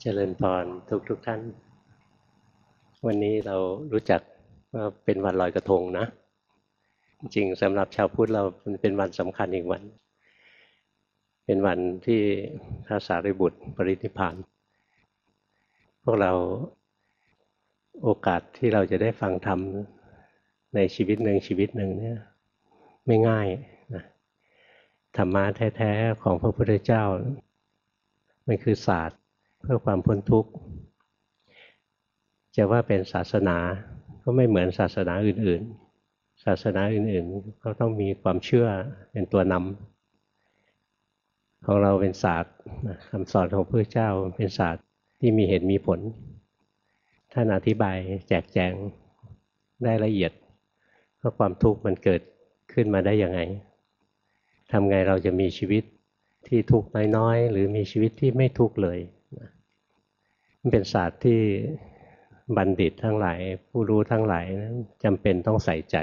เจริญพรทุกทุกท่าน วันนี้เรารู้จักว่าเป็นวันลอยกระทงนะ จริงสำหรับชาวพุทธเราเป็นวันสำคัญอีกวัน เป็นวันที่พระสารีบุตรปรินิพานพวกเราโอกาสที่เราจะได้ฟังธรรมในชีวิตหนึ่งชีวิตหนึ่งเนี่ยไม่ง่ายนะธรรมะแท้ ๆ ของพระพุทธเจ้า มันคือศาสตร์ เพื่อความพ้นทุกข์จะว่าเป็นศาสนาก็ไม่เหมือนศาสนาอื่น ๆ ศาสนาอื่นๆ ก็ต้องมีความเชื่อเป็นตัวนำของเราเป็นศาสตร์คำสอนของพระเจ้าเป็นศาสตร์ที่มีเหตุมีผล ท่านอธิบายแจกแจงได้ละเอียดว่าความทุกข์มันเกิดขึ้นมาได้ยังไงทำไงเราจะมีชีวิตที่ทุกข์น้อยๆ หรือมีชีวิตที่ไม่ทุกข์เลย เป็นศาสตร์ที่บัณฑิตทั้งหลาย ผู้รู้ทั้งหลายนะจำเป็นต้องใส่ใจ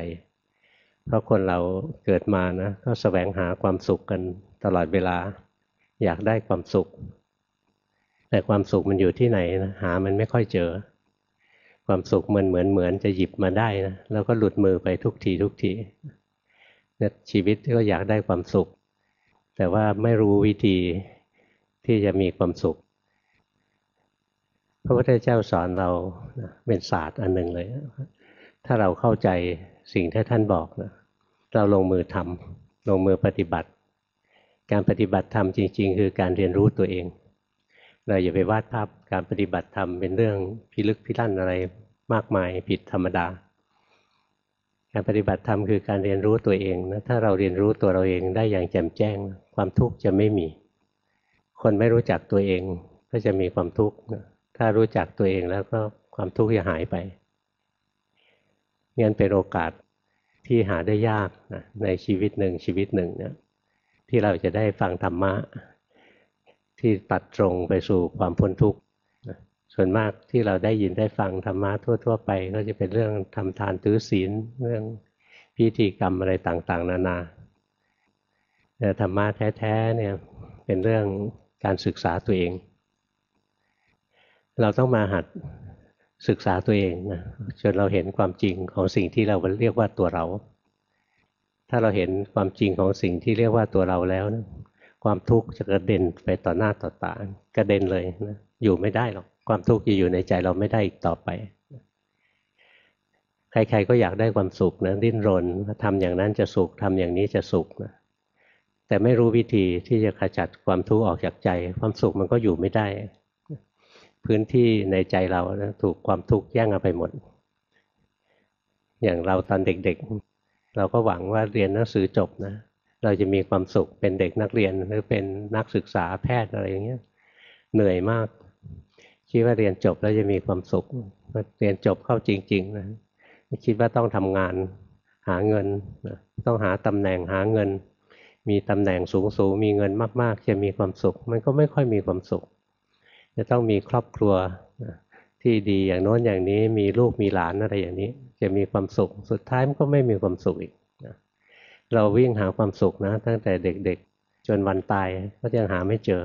เพราะคนเราเกิดมานะก็สแสวงหาความสุขกันตลอดเวลา อยากได้ความสุข แต่ความสุขมันอยู่ที่ไหนนะหามันไม่ค่อยเจอ ความสุขมันเหมือนเหมือนจะหยิบมาได้นะแล้วก็หลุดมือไปทุกทีทุกทีเนี่ยชีวิตก็อยากได้ความสุข แต่ว่าไม่รู้วิธีที่จะมีความสุข พระพุทธเจ้าสอนเราเป็นศาสตร์อันหนึ่งเลย ถ้าเราเข้าใจสิ่งที่ท่านบอกนะเราลงมือทำลงมือปฏิบัติ การปฏิบัติธรรมจริง ๆ คือการเรียนรู้ตัวเองเราอย่าไปวาดภาพการปฏิบัติธรรมเป็นเรื่องพิลึกพิลั่นอะไรมากมายผิดธรรมดา การปฏิบัติธรรมคือการเรียนรู้ตัวเองนะถ้าเราเรียนรู้ตัวเราเองได้อย่างแจ่มแจ้ง ความทุกข์จะไม่มี คนไม่รู้จักตัวเองก็จะมีความทุกข์ ถ้ารู้จักตัวเองแล้วก็ความทุกข์จะหายไปงั้นเป็นโอกาสที่หาได้ยากนะในชีวิตหนึ่งชีวิตหนึ่งเนี่ยที่เราจะได้ฟังธรรมะ ที่ตัดตรงไปสู่ความพ้นทุกข์ส่วนมากที่เราได้ยินได้ฟังธรรมะทั่ว ๆ ไป ก็จะเป็นเรื่องทำทานถือศีลเรื่องพิธีกรรมอะไรต่างๆ นานาแต่ธรรมะแท้ๆเนี่ยเป็นเรื่องการศึกษาตัวเอง เราต้องมาหัดศึกษาตัวเองนะจนเราเห็นความจริงของสิ่งที่เราเรียกว่าตัวเรา ถ้าเราเห็นความจริงของสิ่งที่เรียกว่าตัวเราแล้วนะความทุกข์จะกระเด็นไปต่อหน้าต่อตากระเด็นเลยนะอยู่ไม่ได้หรอกความทุกข์จะอยู่ในใจเราไม่ได้อีกต่อไป ใคร ๆ ก็อยากได้ความสุขนะดิ้นรนทำอย่างนั้นจะสุขทำอย่างนี้จะสุขนะแต่ไม่รู้วิธีที่จะขจัดความทุกข์ออกจากใจ ความสุขมันก็อยู่ไม่ได้ พื้นที่ในใจเรานะถูกความทุกข์แย่งเอาไปหมด อย่างเราตอนเด็กๆ เราก็หวังว่าเรียนหนังสือจบนะ เราจะมีความสุขเป็นเด็กนักเรียนหรือเป็นนักศึกษาแพทย์อะไรอย่างเงี้ยเหนื่อยมาก คิดว่าเรียนจบแล้วจะมีความสุขเรียนจบเข้าจริง ๆ นะคิดว่าต้องทำงานหาเงินต้องหาตำแหน่งหาเงิน มีตำแหน่งสูงๆมีเงินมาก ๆ จะมีความสุข มันก็ไม่ค่อยมีความสุข จะต้องมีครอบครัวที่ดีอย่างโน้นอย่างนี้มีลูกมีหลานอะไรอย่างนี้ จะมีความสุข สุดท้ายมันก็ไม่มีความสุขอีกเราวิ่งหาความสุขนะ ตั้งแต่เด็กๆ จนวันตายก็ยังหาไม่เจอ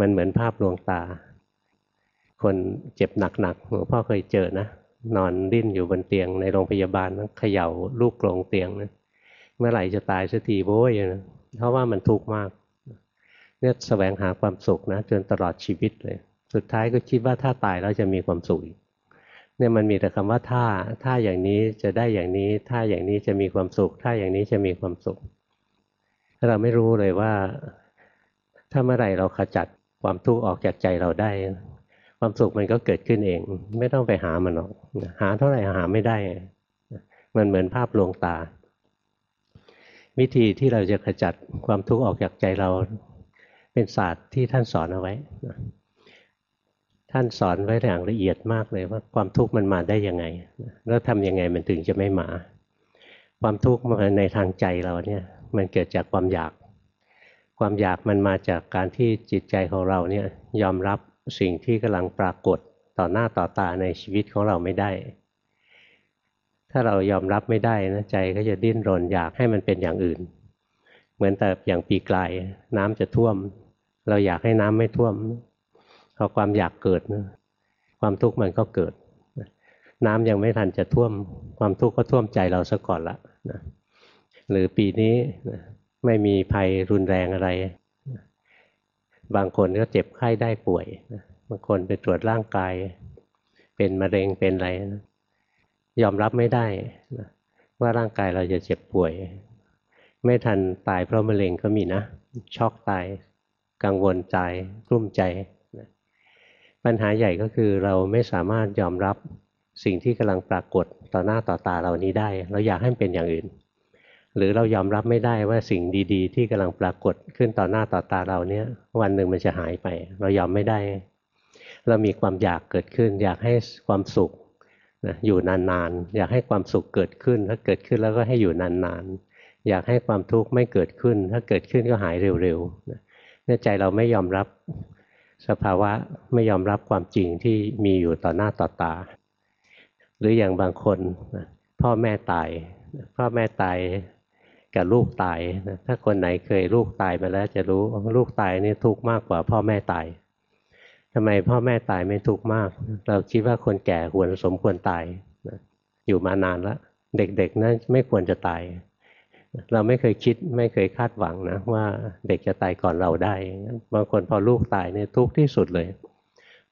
มันเหมือนภาพลวงตา คนเจ็บหนักๆหลวงพ่อเคยเจอนะนอนดิ้นอยู่บนเตียงในโรงพยาบาลเขย่าลูกกลงเตียงนะเมื่อไหร่จะตายสักทีโว้ยนะเพราะว่ามันทุกข์มาก เนี่ยแสวงหาความสุขนะจนตลอดชีวิตเลย สุดท้ายก็คิดว่าถ้าตายแล้วจะมีความสุขเนี่ยมันมีแต่คำว่าถ้าถ้าอย่างนี้จะได้อย่างนี้ ถ้าอย่างนี้จะมีความสุข ถ้าอย่างนี้จะมีความสุข เราไม่รู้เลยว่า ถ้าเมื่อไหร่เราขจัดความทุกข์ออกจากใจเราได้ ความสุขมันก็เกิดขึ้นเอง ไม่ต้องไปหามันหรอกหาเท่าไหร่หาไม่ได้ มันเหมือนภาพลวงตา วิธีที่เราจะขจัดความทุกข์ออกจากใจเรา เป็นศาสตร์ที่ท่านสอนเอาไว้ท่านสอนไว้อย่างละเอียดมากเลยว่าความทุกข์มันมาได้ยังไง แล้วทำยังไงมันถึงจะไม่มา ความทุกข์มาในทางใจเราเนี่ยมันเกิดจากความอยาก ความอยากมันมาจากการที่จิตใจของเราเนี่ยยอมรับสิ่งที่กำลังปรากฏต่อหน้าต่อตาในชีวิตของเราไม่ได้ ถ้าเรายอมรับไม่ได้นะใจก็จะดิ้นรนอยากให้มันเป็นอย่างอื่น เหมือนแต่อย่างปีกลายน้ำจะท่วม เราอยากให้น้ำไม่ท่วมพอความอยากเกิดนะความทุกข์มันก็เกิด น้ำยังไม่ทันจะท่วม ความทุกข์ก็ท่วมใจเราซะก่อนละนะหรือปีนี้ไม่มีภัยรุนแรงอะไร บางคนก็เจ็บไข้ได้ป่วยบางคนไปตรวจร่างกาย เป็นมะเร็งเป็นอะไรนะยอมรับไม่ได้นะว่าร่างกายเราจะเจ็บป่วย ไม่ทันตายเพราะมะเร็งก็มีนะช็อกตาย กังวลใจกลุ้มใจ ปัญหาใหญ่ก็คือเราไม่สามารถยอมรับสิ่งที่กำลังปรากฏต่อหน้าต่อตาเรานี้ได้ เราอยากให้มันเป็นอย่างอื่น หรือเรายอมรับไม่ได้ว่าสิ่งดี ๆ ที่กำลังปรากฏขึ้นต่อหน้าต่อตาเราเนี้ยวันหนึ่งมันจะหายไป เรายอมไม่ได้ เรามีความอยากเกิดขึ้น อยากให้ความสุขนะอยู่นานๆ อยากให้ความสุขเกิดขึ้น ถ้าเกิดขึ้นแล้วก็ให้อยู่นานๆ อยากให้ความทุกข์ไม่เกิดขึ้น ถ้าเกิดขึ้นก็หายเร็วๆ เนี่ยใจเราไม่ยอมรับสภาวะไม่ยอมรับความจริงที่มีอยู่ต่อหน้าต่อตา หรืออย่างบางคนพ่อแม่ตาย พ่อแม่ตายกับลูกตายถ้าคนไหนเคยลูกตายมาแล้ว จะรู้ลูกตายนี่ทุกข์มากกว่าพ่อแม่ตายทำไมพ่อแม่ตายไม่ทุกข์มาก เราคิดว่าคนแก่ควรสมควรตายอยู่มานานแล้วเด็กๆนั้นไม่ควรจะตาย เราไม่เคยคิดไม่เคยคาดหวังนะว่าเด็กจะตายก่อนเราได้ บางคนพอลูกตายเนี่ยทุกข์ที่สุดเลย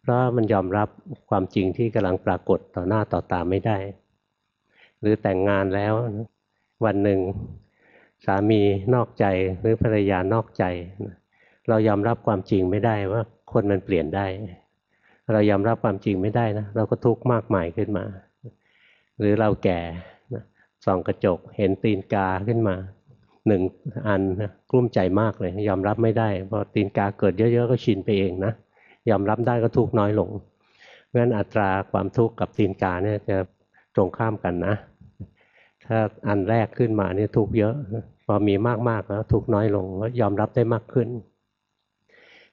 เพราะมันยอมรับความจริงที่กำลังปรากฏต่อหน้าต่อตาไม่ได้ หรือแต่งงานแล้ววันหนึ่งสามีนอกใจหรือภรรยานอกใจ เรายอมรับความจริงไม่ได้ว่าคนมันเปลี่ยนได้ เรายอมรับความจริงไม่ได้นะเราก็ทุกข์มากมายขึ้นมา หรือเราแก่ ส่องกระจกเห็นตีนกาขึ้นมาหนึ่งอันนะกลุ้มใจมากเลย ยอมรับไม่ได้พอตีนกาเกิดเยอะ ๆ ก็ชินไปเองนะยอมรับได้ก็ทุกน้อยลงเพราะฉะนั้นอัตราความทุกข์กับตีนกาเนี่ยจะตรงข้ามกันนะ ถ้าอันแรกขึ้นมาเนี่ยทุกเยอะ พอมีมากๆแล้วทุกน้อยลงก็ยอมรับได้มากขึ้น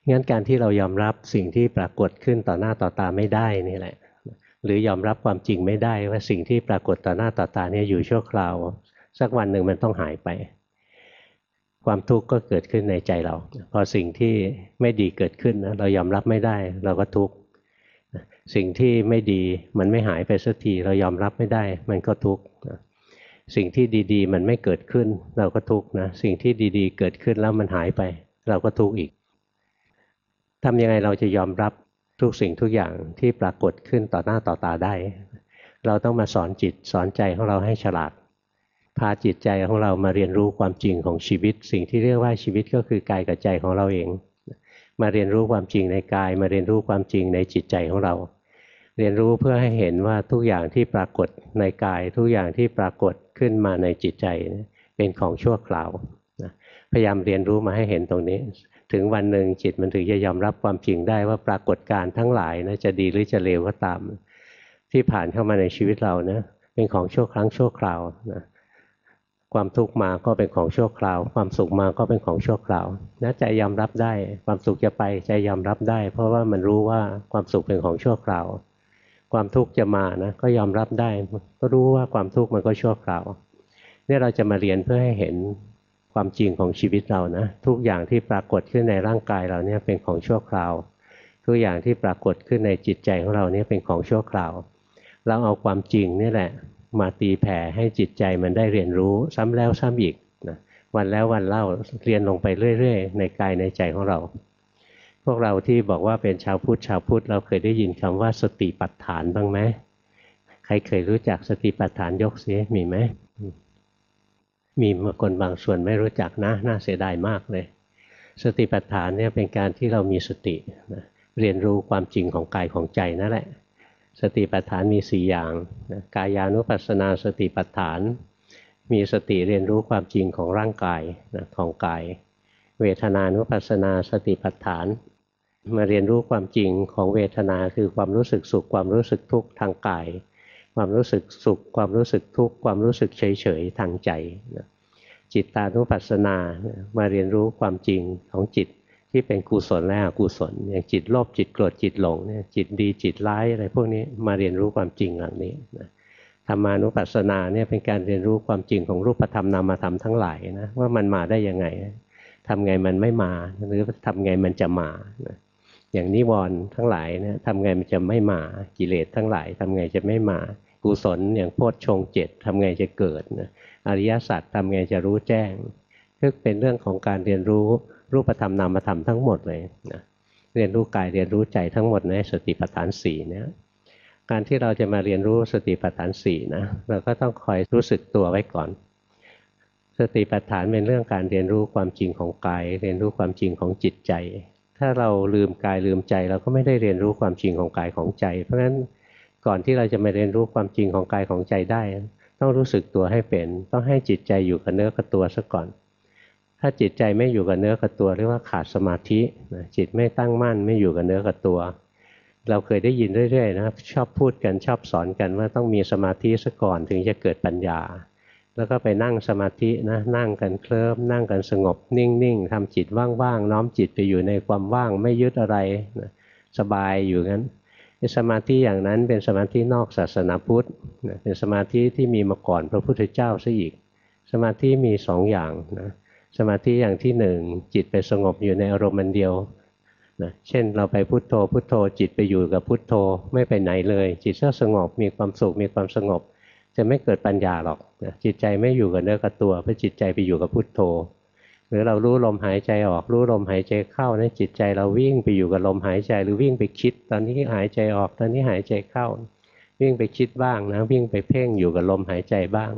งั้นการที่เรายอมรับสิ่งที่ปรากฏขึ้นต่อหน้าต่อตาไม่ได้นี่แหละ หรือยอมรับความจริงไม่ได้ว่าสิ่งที่ปรากฏต่อหน้าต่อตาเนี่ยอยู่ชั่วคราว สักวันหนึ่งมันต้องหายไป ความทุกข์ก็เกิดขึ้นในใจเรา พอสิ่งที่ไม่ดีเกิดขึ้นนะเรายอมรับไม่ได้เราก็ทุกข์สิ่งที่ไม่ดีมันไม่หายไปสักทีเรายอมรับไม่ได้ มันก็ทุกข์สิ่งที่ดีๆ มันไม่เกิดขึ้น เราก็ทุกข์นะสิ่งที่ดีๆ เกิดขึ้นแล้วมันหายไป เราก็ทุกข์อีกทำยังไงเราจะยอมรับ ทุกสิ่งทุกอย่างที่ปรากฏขึ้นต่อหน้าต่อตาได้ เราต้องมาสอนจิตสอนใจของเราให้ฉลาด พาจิตใจของเรามาเรียนรู้ความจริงของชีวิต สิ่งที่เรียกว่าชีวิตก็คือกายกับใจของเราเอง มาเรียนรู้ความจริงในกาย มาเรียนรู้ความจริงในจิตใจของเรา เรียนรู้เพื่อให้เห็นว่าทุกอย่างที่ปรากฏในกาย ทุกอย่างที่ปรากฏขึ้นมาในจิตใจ เป็นของชั่วคราวพยายามเรียนรู้มาให้เห็นตรงนี้ ถึงวันหนึ่งจิตมันถึงจะยอมรับความจริงได้ว่าปรากฏการทั้งหลายนะจะดีหรือจะเลวก็ตาม ที่ผ่านเข้ามาในชีวิตเรานะเป็นของชั่วครั้งชั่วคราวนะความทุกข์มาก็เป็นของชั่วคราว ความสุขมาก็เป็นของชั่วคราวนะใจยอมรับได้ ความสุขจะไปใจยอมรับได้ เพราะว่ามันรู้ว่าความสุขเป็นของชั่วคราว ความทุกข์จะมานะก็ยอมรับได้ ก็รู้ว่าความทุกข์มันก็ชั่วคราวนี่เราจะมาเรียนเพื่อให้เห็น ความจริงของชีวิตเรานะ ทุกอย่างที่ปรากฏขึ้นในร่างกายเราเนี่ยเป็นของชั่วคราว ทุกอย่างที่ปรากฏขึ้นในจิตใจของเราเนี่ยเป็นของชั่วคราว เราเอาความจริงนี่แหละ มาตีแผ่ให้จิตใจมันได้เรียนรู้ซ้ำแล้วซ้ำอีกนะวันแล้ววันเล่าเรียนลงไปเรื่อยๆ ในกายในใจของเรา พวกเราที่บอกว่าเป็นชาวพุทธชาวพุทธเราเคยได้ยินคำว่าสติปัฏฐานบ้างไหมใครเคยรู้จักสติปัฏฐานยกเสียมีไหม มีคนบางส่วนไม่รู้จักนะ น่าเสียดายมากเลย สติปัฏฐานเนี่ยเป็นการที่เรามีสตินะเรียนรู้ความจริงของกายของใจนั่นแหละ สติปัฏฐานมีสี่อย่างนะกายานุปัสสนาสติปัฏฐาน มีสติเรียนรู้ความจริงของร่างกายนะของกาย เวทนานุปัสสนาสติปัฏฐาน มาเรียนรู้ความจริงของเวทนาคือความรู้สึกสุขความรู้สึกทุกข์ทางกาย ความรู้สึกสุข ความรู้สึกทุกข์ความรู้สึกเฉยเฉยทางใจจิตตานุปัสสนามาเรียนรู้ความจริงของจิตที่เป็นกุศลและอกุศลอย่างจิตโลภจิตโกรธจิตหลงเนี่ยจิตดีจิตร้ายอะไรพวกนี้มาเรียนรู้ความจริงหล่านี้ธรรมานุปัสสนาเนี่ยเป็นการเรียนรู้ความจริงของรูปธรรมนามธรรมทั้งหลายนะว่ามันมาได้ยังไงทำไงมันไม่มาหรือทำไงมันจะมาอย่างนิวรณ์ทั้งหลายเนี่ยทำไงมันจะไม่มากิเลสทั้งหลายทำไงจะไม่มา กุศลอย่างโพชฌงเจ็ดทำไงจะเกิดนะอริยสัจทำไงจะรู้แจ้งก็เป็นเรื่องของการเรียนรู้รูปธรรมนามธรรมทั้งหมดเลยนะเรียนรู้กายเรียนรู้ใจทั้งหมดในสติปัฏฐานสี่เนี่ยการที่เราจะมาเรียนรู้สติปัฏฐานสี่นะเราก็ต้องคอยรู้สึกตัวไว้ก่อน สติปัฏฐานเป็นเรื่องการเรียนรู้ความจริงของกาย เรียนรู้ความจริงของจิตใจ ถ้าเราลืมกายลืมใจ เราก็ไม่ได้เรียนรู้ความจริงของกายของใจ เพราะฉะนั้น ก่อนที่เราจะมาเรียนรู้ความจริงของกายของใจได้ ต้องรู้สึกตัวให้เป็น ต้องให้จิตใจอยู่กับเนื้อกับตัวซะก่อน ถ้าจิตใจไม่อยู่กับเนื้อกับตัวเรียกว่าขาดสมาธิจิตไม่ตั้งมั่นไม่อยู่กับเนื้อกับตัว เราเคยได้ยินเรื่อยๆนะชอบพูดกันชอบสอนกันว่าต้องมีสมาธิซะก่อนถึงจะเกิดปัญญา แล้วก็ไปนั่งสมาธินะนั่งกันเคลิ้มนั่งกันสงบ นิ่งๆทำจิตว่างๆน้อมจิตไปอยู่ในความว่างไม่ยึดอะไรนะสบายอยู่งั้น สมาธิอย่างนั้นเป็นสมาธินอกศาสนาพุทธเป็นสมาธิที่มีมาก่อนพระพุทธเจ้าซะอีก สมาธิมีสองอย่างนะสมาธิอย่างที่หนึ่งจิตไปสงบอยู่ในอารมณ์มันเดียวนะเช่นเราไปพุโทโธพุโทโธ จิตไปอยู่กับพุโทโธไม่ไปไหนเลย จิตก็สงบมีความสุขมีความสงบ จะไม่เกิดปัญญาหรอกนะจิตใจไม่อยู่กับเนื้อกับตัวเพราะจิตใจไปอยู่กับพุโทโธ รือเรารู้ลมหายใจออกรู้ลมหายใจเข้าในจิตใจเราวิ่งไปอยู่กับลมหายใจหรือวิ่งไปคิด ตอนนี้หายใจออกตอนนี้หายใจเข้า วิ่งไปคิดบ้างนะวิ่งไปเพ่งอยู่กับลมหายใจบ้าง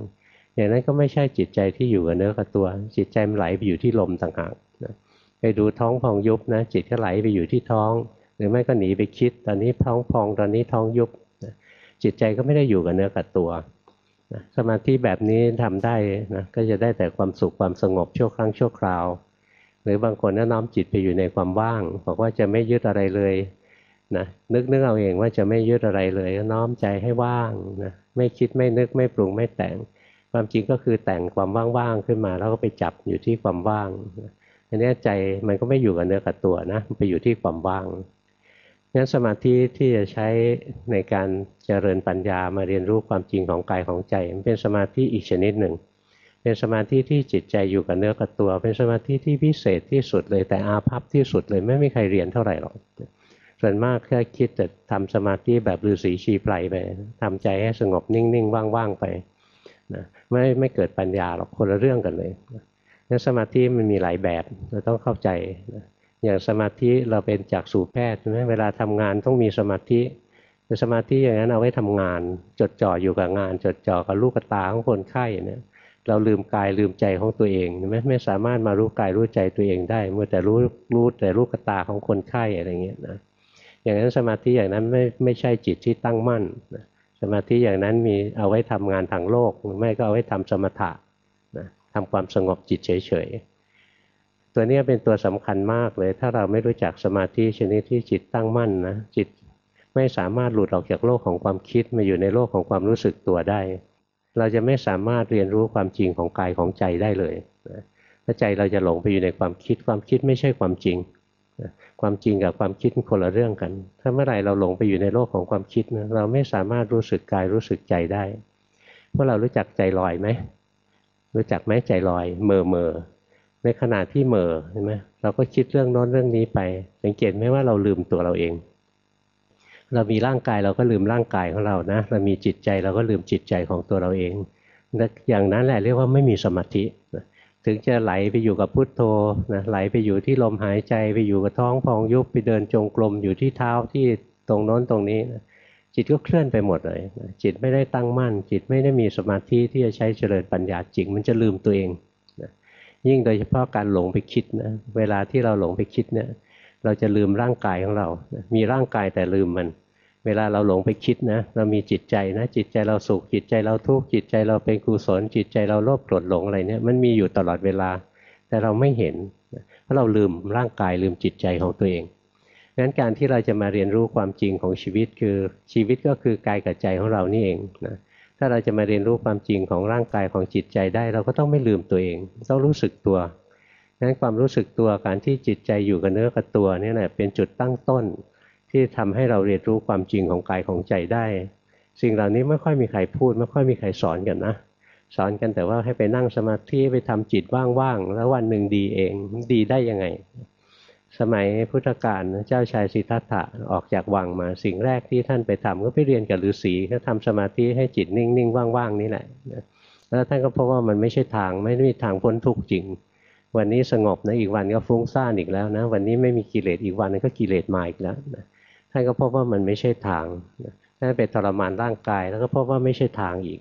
อย่างนั้นก็ไม่ใช่จิตใจที่อยู่กับเนื้อกับตัว จิตใจมันไหลไปอยู่ที่ลมต่างหากไปดูท้องพองยุบนะจิตก็ไหลไปอยู่ที่ท้อง หรือไม่ก็หนีไปคิด ตอนนี้ท้องพองตอนนี้ท้องยุบจิตใจก็ไม่ได้อยู่กับเนื้อกับตัว สมาธิแบบนี้ทำได้นะก็จะได้แต่ความสุขความสงบชั่วครั้งชั่วคราว หรือบางคนก็น้อมจิตไปอยู่ในความว่าง บอกว่าจะไม่ยึดอะไรเลยนะนึกนึกเอาเองว่าจะไม่ยึดอะไรเลยก็น้อมใจให้ว่างนะไม่คิดไม่นึกไม่ปรุงไม่แต่ง ความจริงก็คือแต่งความว่างๆขึ้นมา แล้วก็ไปจับอยู่ที่ความว่างอันนี้ใจมันก็ไม่อยู่กับเนื้อกับตัวนะไปอยู่ที่ความว่าง งั้นสมาธิที่จะใช้ในการเจริญปัญญามาเรียนรู้ความจริงของกายของใจมันเป็นสมาธิอีกชนิดหนึ่ง เป็นสมาธิที่จิตใจอยู่กับเนื้อกับตัว เป็นสมาธิที่พิเศษที่สุดเลยแต่อาภัพที่สุดเลยไม่มีใครเรียนเท่าไหร่หรอกส่วนมากแค่คิดแต่ทำสมาธิแบบฤาษีชีไพรไปทำใจให้สงบนิ่งๆว่างๆไปนะไม่ไม่เกิดปัญญาหรอกคนละเรื่องกันเลยนั้นสมาธิมันมีหลายแบบเราต้องเข้าใจนะ อย่างสมาธิเราเป็นจากสู่แพทย์ใช่ไหมเวลาทำงานต้องมีสมาธิแต่สมาธิอย่างนั้นเอาไว้ทำงาน จดจ่ออยู่กับงาน จดจ่อกับลูกตาของคนไข้เนี่ยเราลืมกายลืมใจของตัวเองไม่ไม่สามารถมารู้กายรู้ใจตัวเองได้เมื่อแต่รู้รู้แต่ลูกตาของคนไข้อะไรเงี้ยนะอย่างนั้นสมาธิอย่างนั้นไม่ไม่ใช่จิตที่ตั้งมั่นสมาธิอย่างนั้นมีเอาไว้ทำงานทางโลกไม่ก็เอาไว้ทำสมถะนะทำความสงบจิตเฉยๆ ตัวนี้เป็นตัวสำคัญมากเลย ถ้าเราไม่รู้จักสมาธิชนิดที่จิตตั้งมั่นนะจิตไม่สามารถหลุดออกจากโลกของความคิดมาอยู่ในโลกของความรู้สึกตัวได้ เราจะไม่สามารถเรียนรู้ความจริงของกายของใจได้เลยนะถ้าใจเราจะหลงไปอยู่ในความคิด ความคิดไม่ใช่ความจริงนะความจริงกับความคิดคนละเรื่องกัน ถ้าเมื่อไหร่เราหลงไปอยู่ในโลกของความคิดนะเราไม่สามารถรู้สึกกายรู้สึกใจได้พวกเรารู้จักใจลอยไหมรู้จักไหมใจลอยเมอเมอ ในขณะที่เหม่อเห็นไหมเราก็คิดเรื่องน้นเรื่องนี้ไป สังเกตไหมว่าเราลืมตัวเราเอง เรามีร่างกายเราก็ลืมร่างกายของเรานะ เรามีจิตใจเราก็ลืมจิตใจของตัวเราเองอย่างนั้นแหละเรียกว่าไม่มีสมาธิถึงจะไหลไปอยู่กับพุทโธนะไหลไปอยู่ที่ลมหายใจไปอยู่กับท้องพองยุบไปเดินจงกรมอยู่ที่เท้าที่ตรงโน้นตรงนี้นะจิตก็เคลื่อนไปหมดเลยนะจิตไม่ได้ตั้งมั่น จิตไม่ได้มีสมาธิที่จะใช้เจริญปัญญาจริง มันจะลืมตัวเอง ยิ่งโดยเฉพาะการหลงไปคิดนะเวลาที่เราหลงไปคิดเนี่ย เราจะลืมร่างกายของเรา มีร่างกายแต่ลืมมัน เวลาเราหลงไปคิดนะเรามีจิตใจนะ จิตใจเราสุขจิตใจเราทุกข์จิตใจเราเป็นกุศล จิตใจเราโลภโกรธหลงอะไรเนี่ยมันมีอยู่ตลอดเวลา แต่เราไม่เห็นเพราะเราลืมร่างกายลืมจิตใจของตัวเองงั้นการที่เราจะมาเรียนรู้ความจริงของชีวิตคือชีวิตก็คือกายกับใจของเรานี่เองนะ ถ้าเราจะมาเรียนรู้ความจริงของร่างกายของจิตใจได้ เราก็ต้องไม่ลืมตัวเอง ต้องรู้สึกตัวนั้นความรู้สึกตัวการที่จิตใจอยู่กับเนื้อกับตัวนี่แหละเป็นจุดตั้งต้น ที่ทำให้เราเรียนรู้ความจริงของกายของใจได้ สิ่งเหล่านี้ไม่ค่อยมีใครพูด ไม่ค่อยมีใครสอนกันนะสอนกันแต่ว่าให้ไปนั่งสมาธิไปทำจิตว่างๆแล้ววันหนึ่งดีเองดีได้ยังไง สมัยพุทธกาลเจ้าชายสิทธัตถะออกจากวังมาสิ่งแรกที่ท่านไปทำก็ไปเรียนกับฤาษีก็ทำสมาธิให้จิตนิ่งๆว่างๆนี่แหละแล้วท่านก็พบว่ามันไม่ใช่ทางไม่มีทางพ้นทุกข์จริง วันนี้สงบนะอีกวันก็ฟุ้งซ่านอีกแล้วนะวันนี้ไม่มีกิเลสอีกวันนึงก็กิเลสมาอีกแล้วท่านก็พบว่ามันไม่ใช่ทางท่านไปทรมานร่างกาย แล้วก็พบว่าไม่ใช่ทางอีก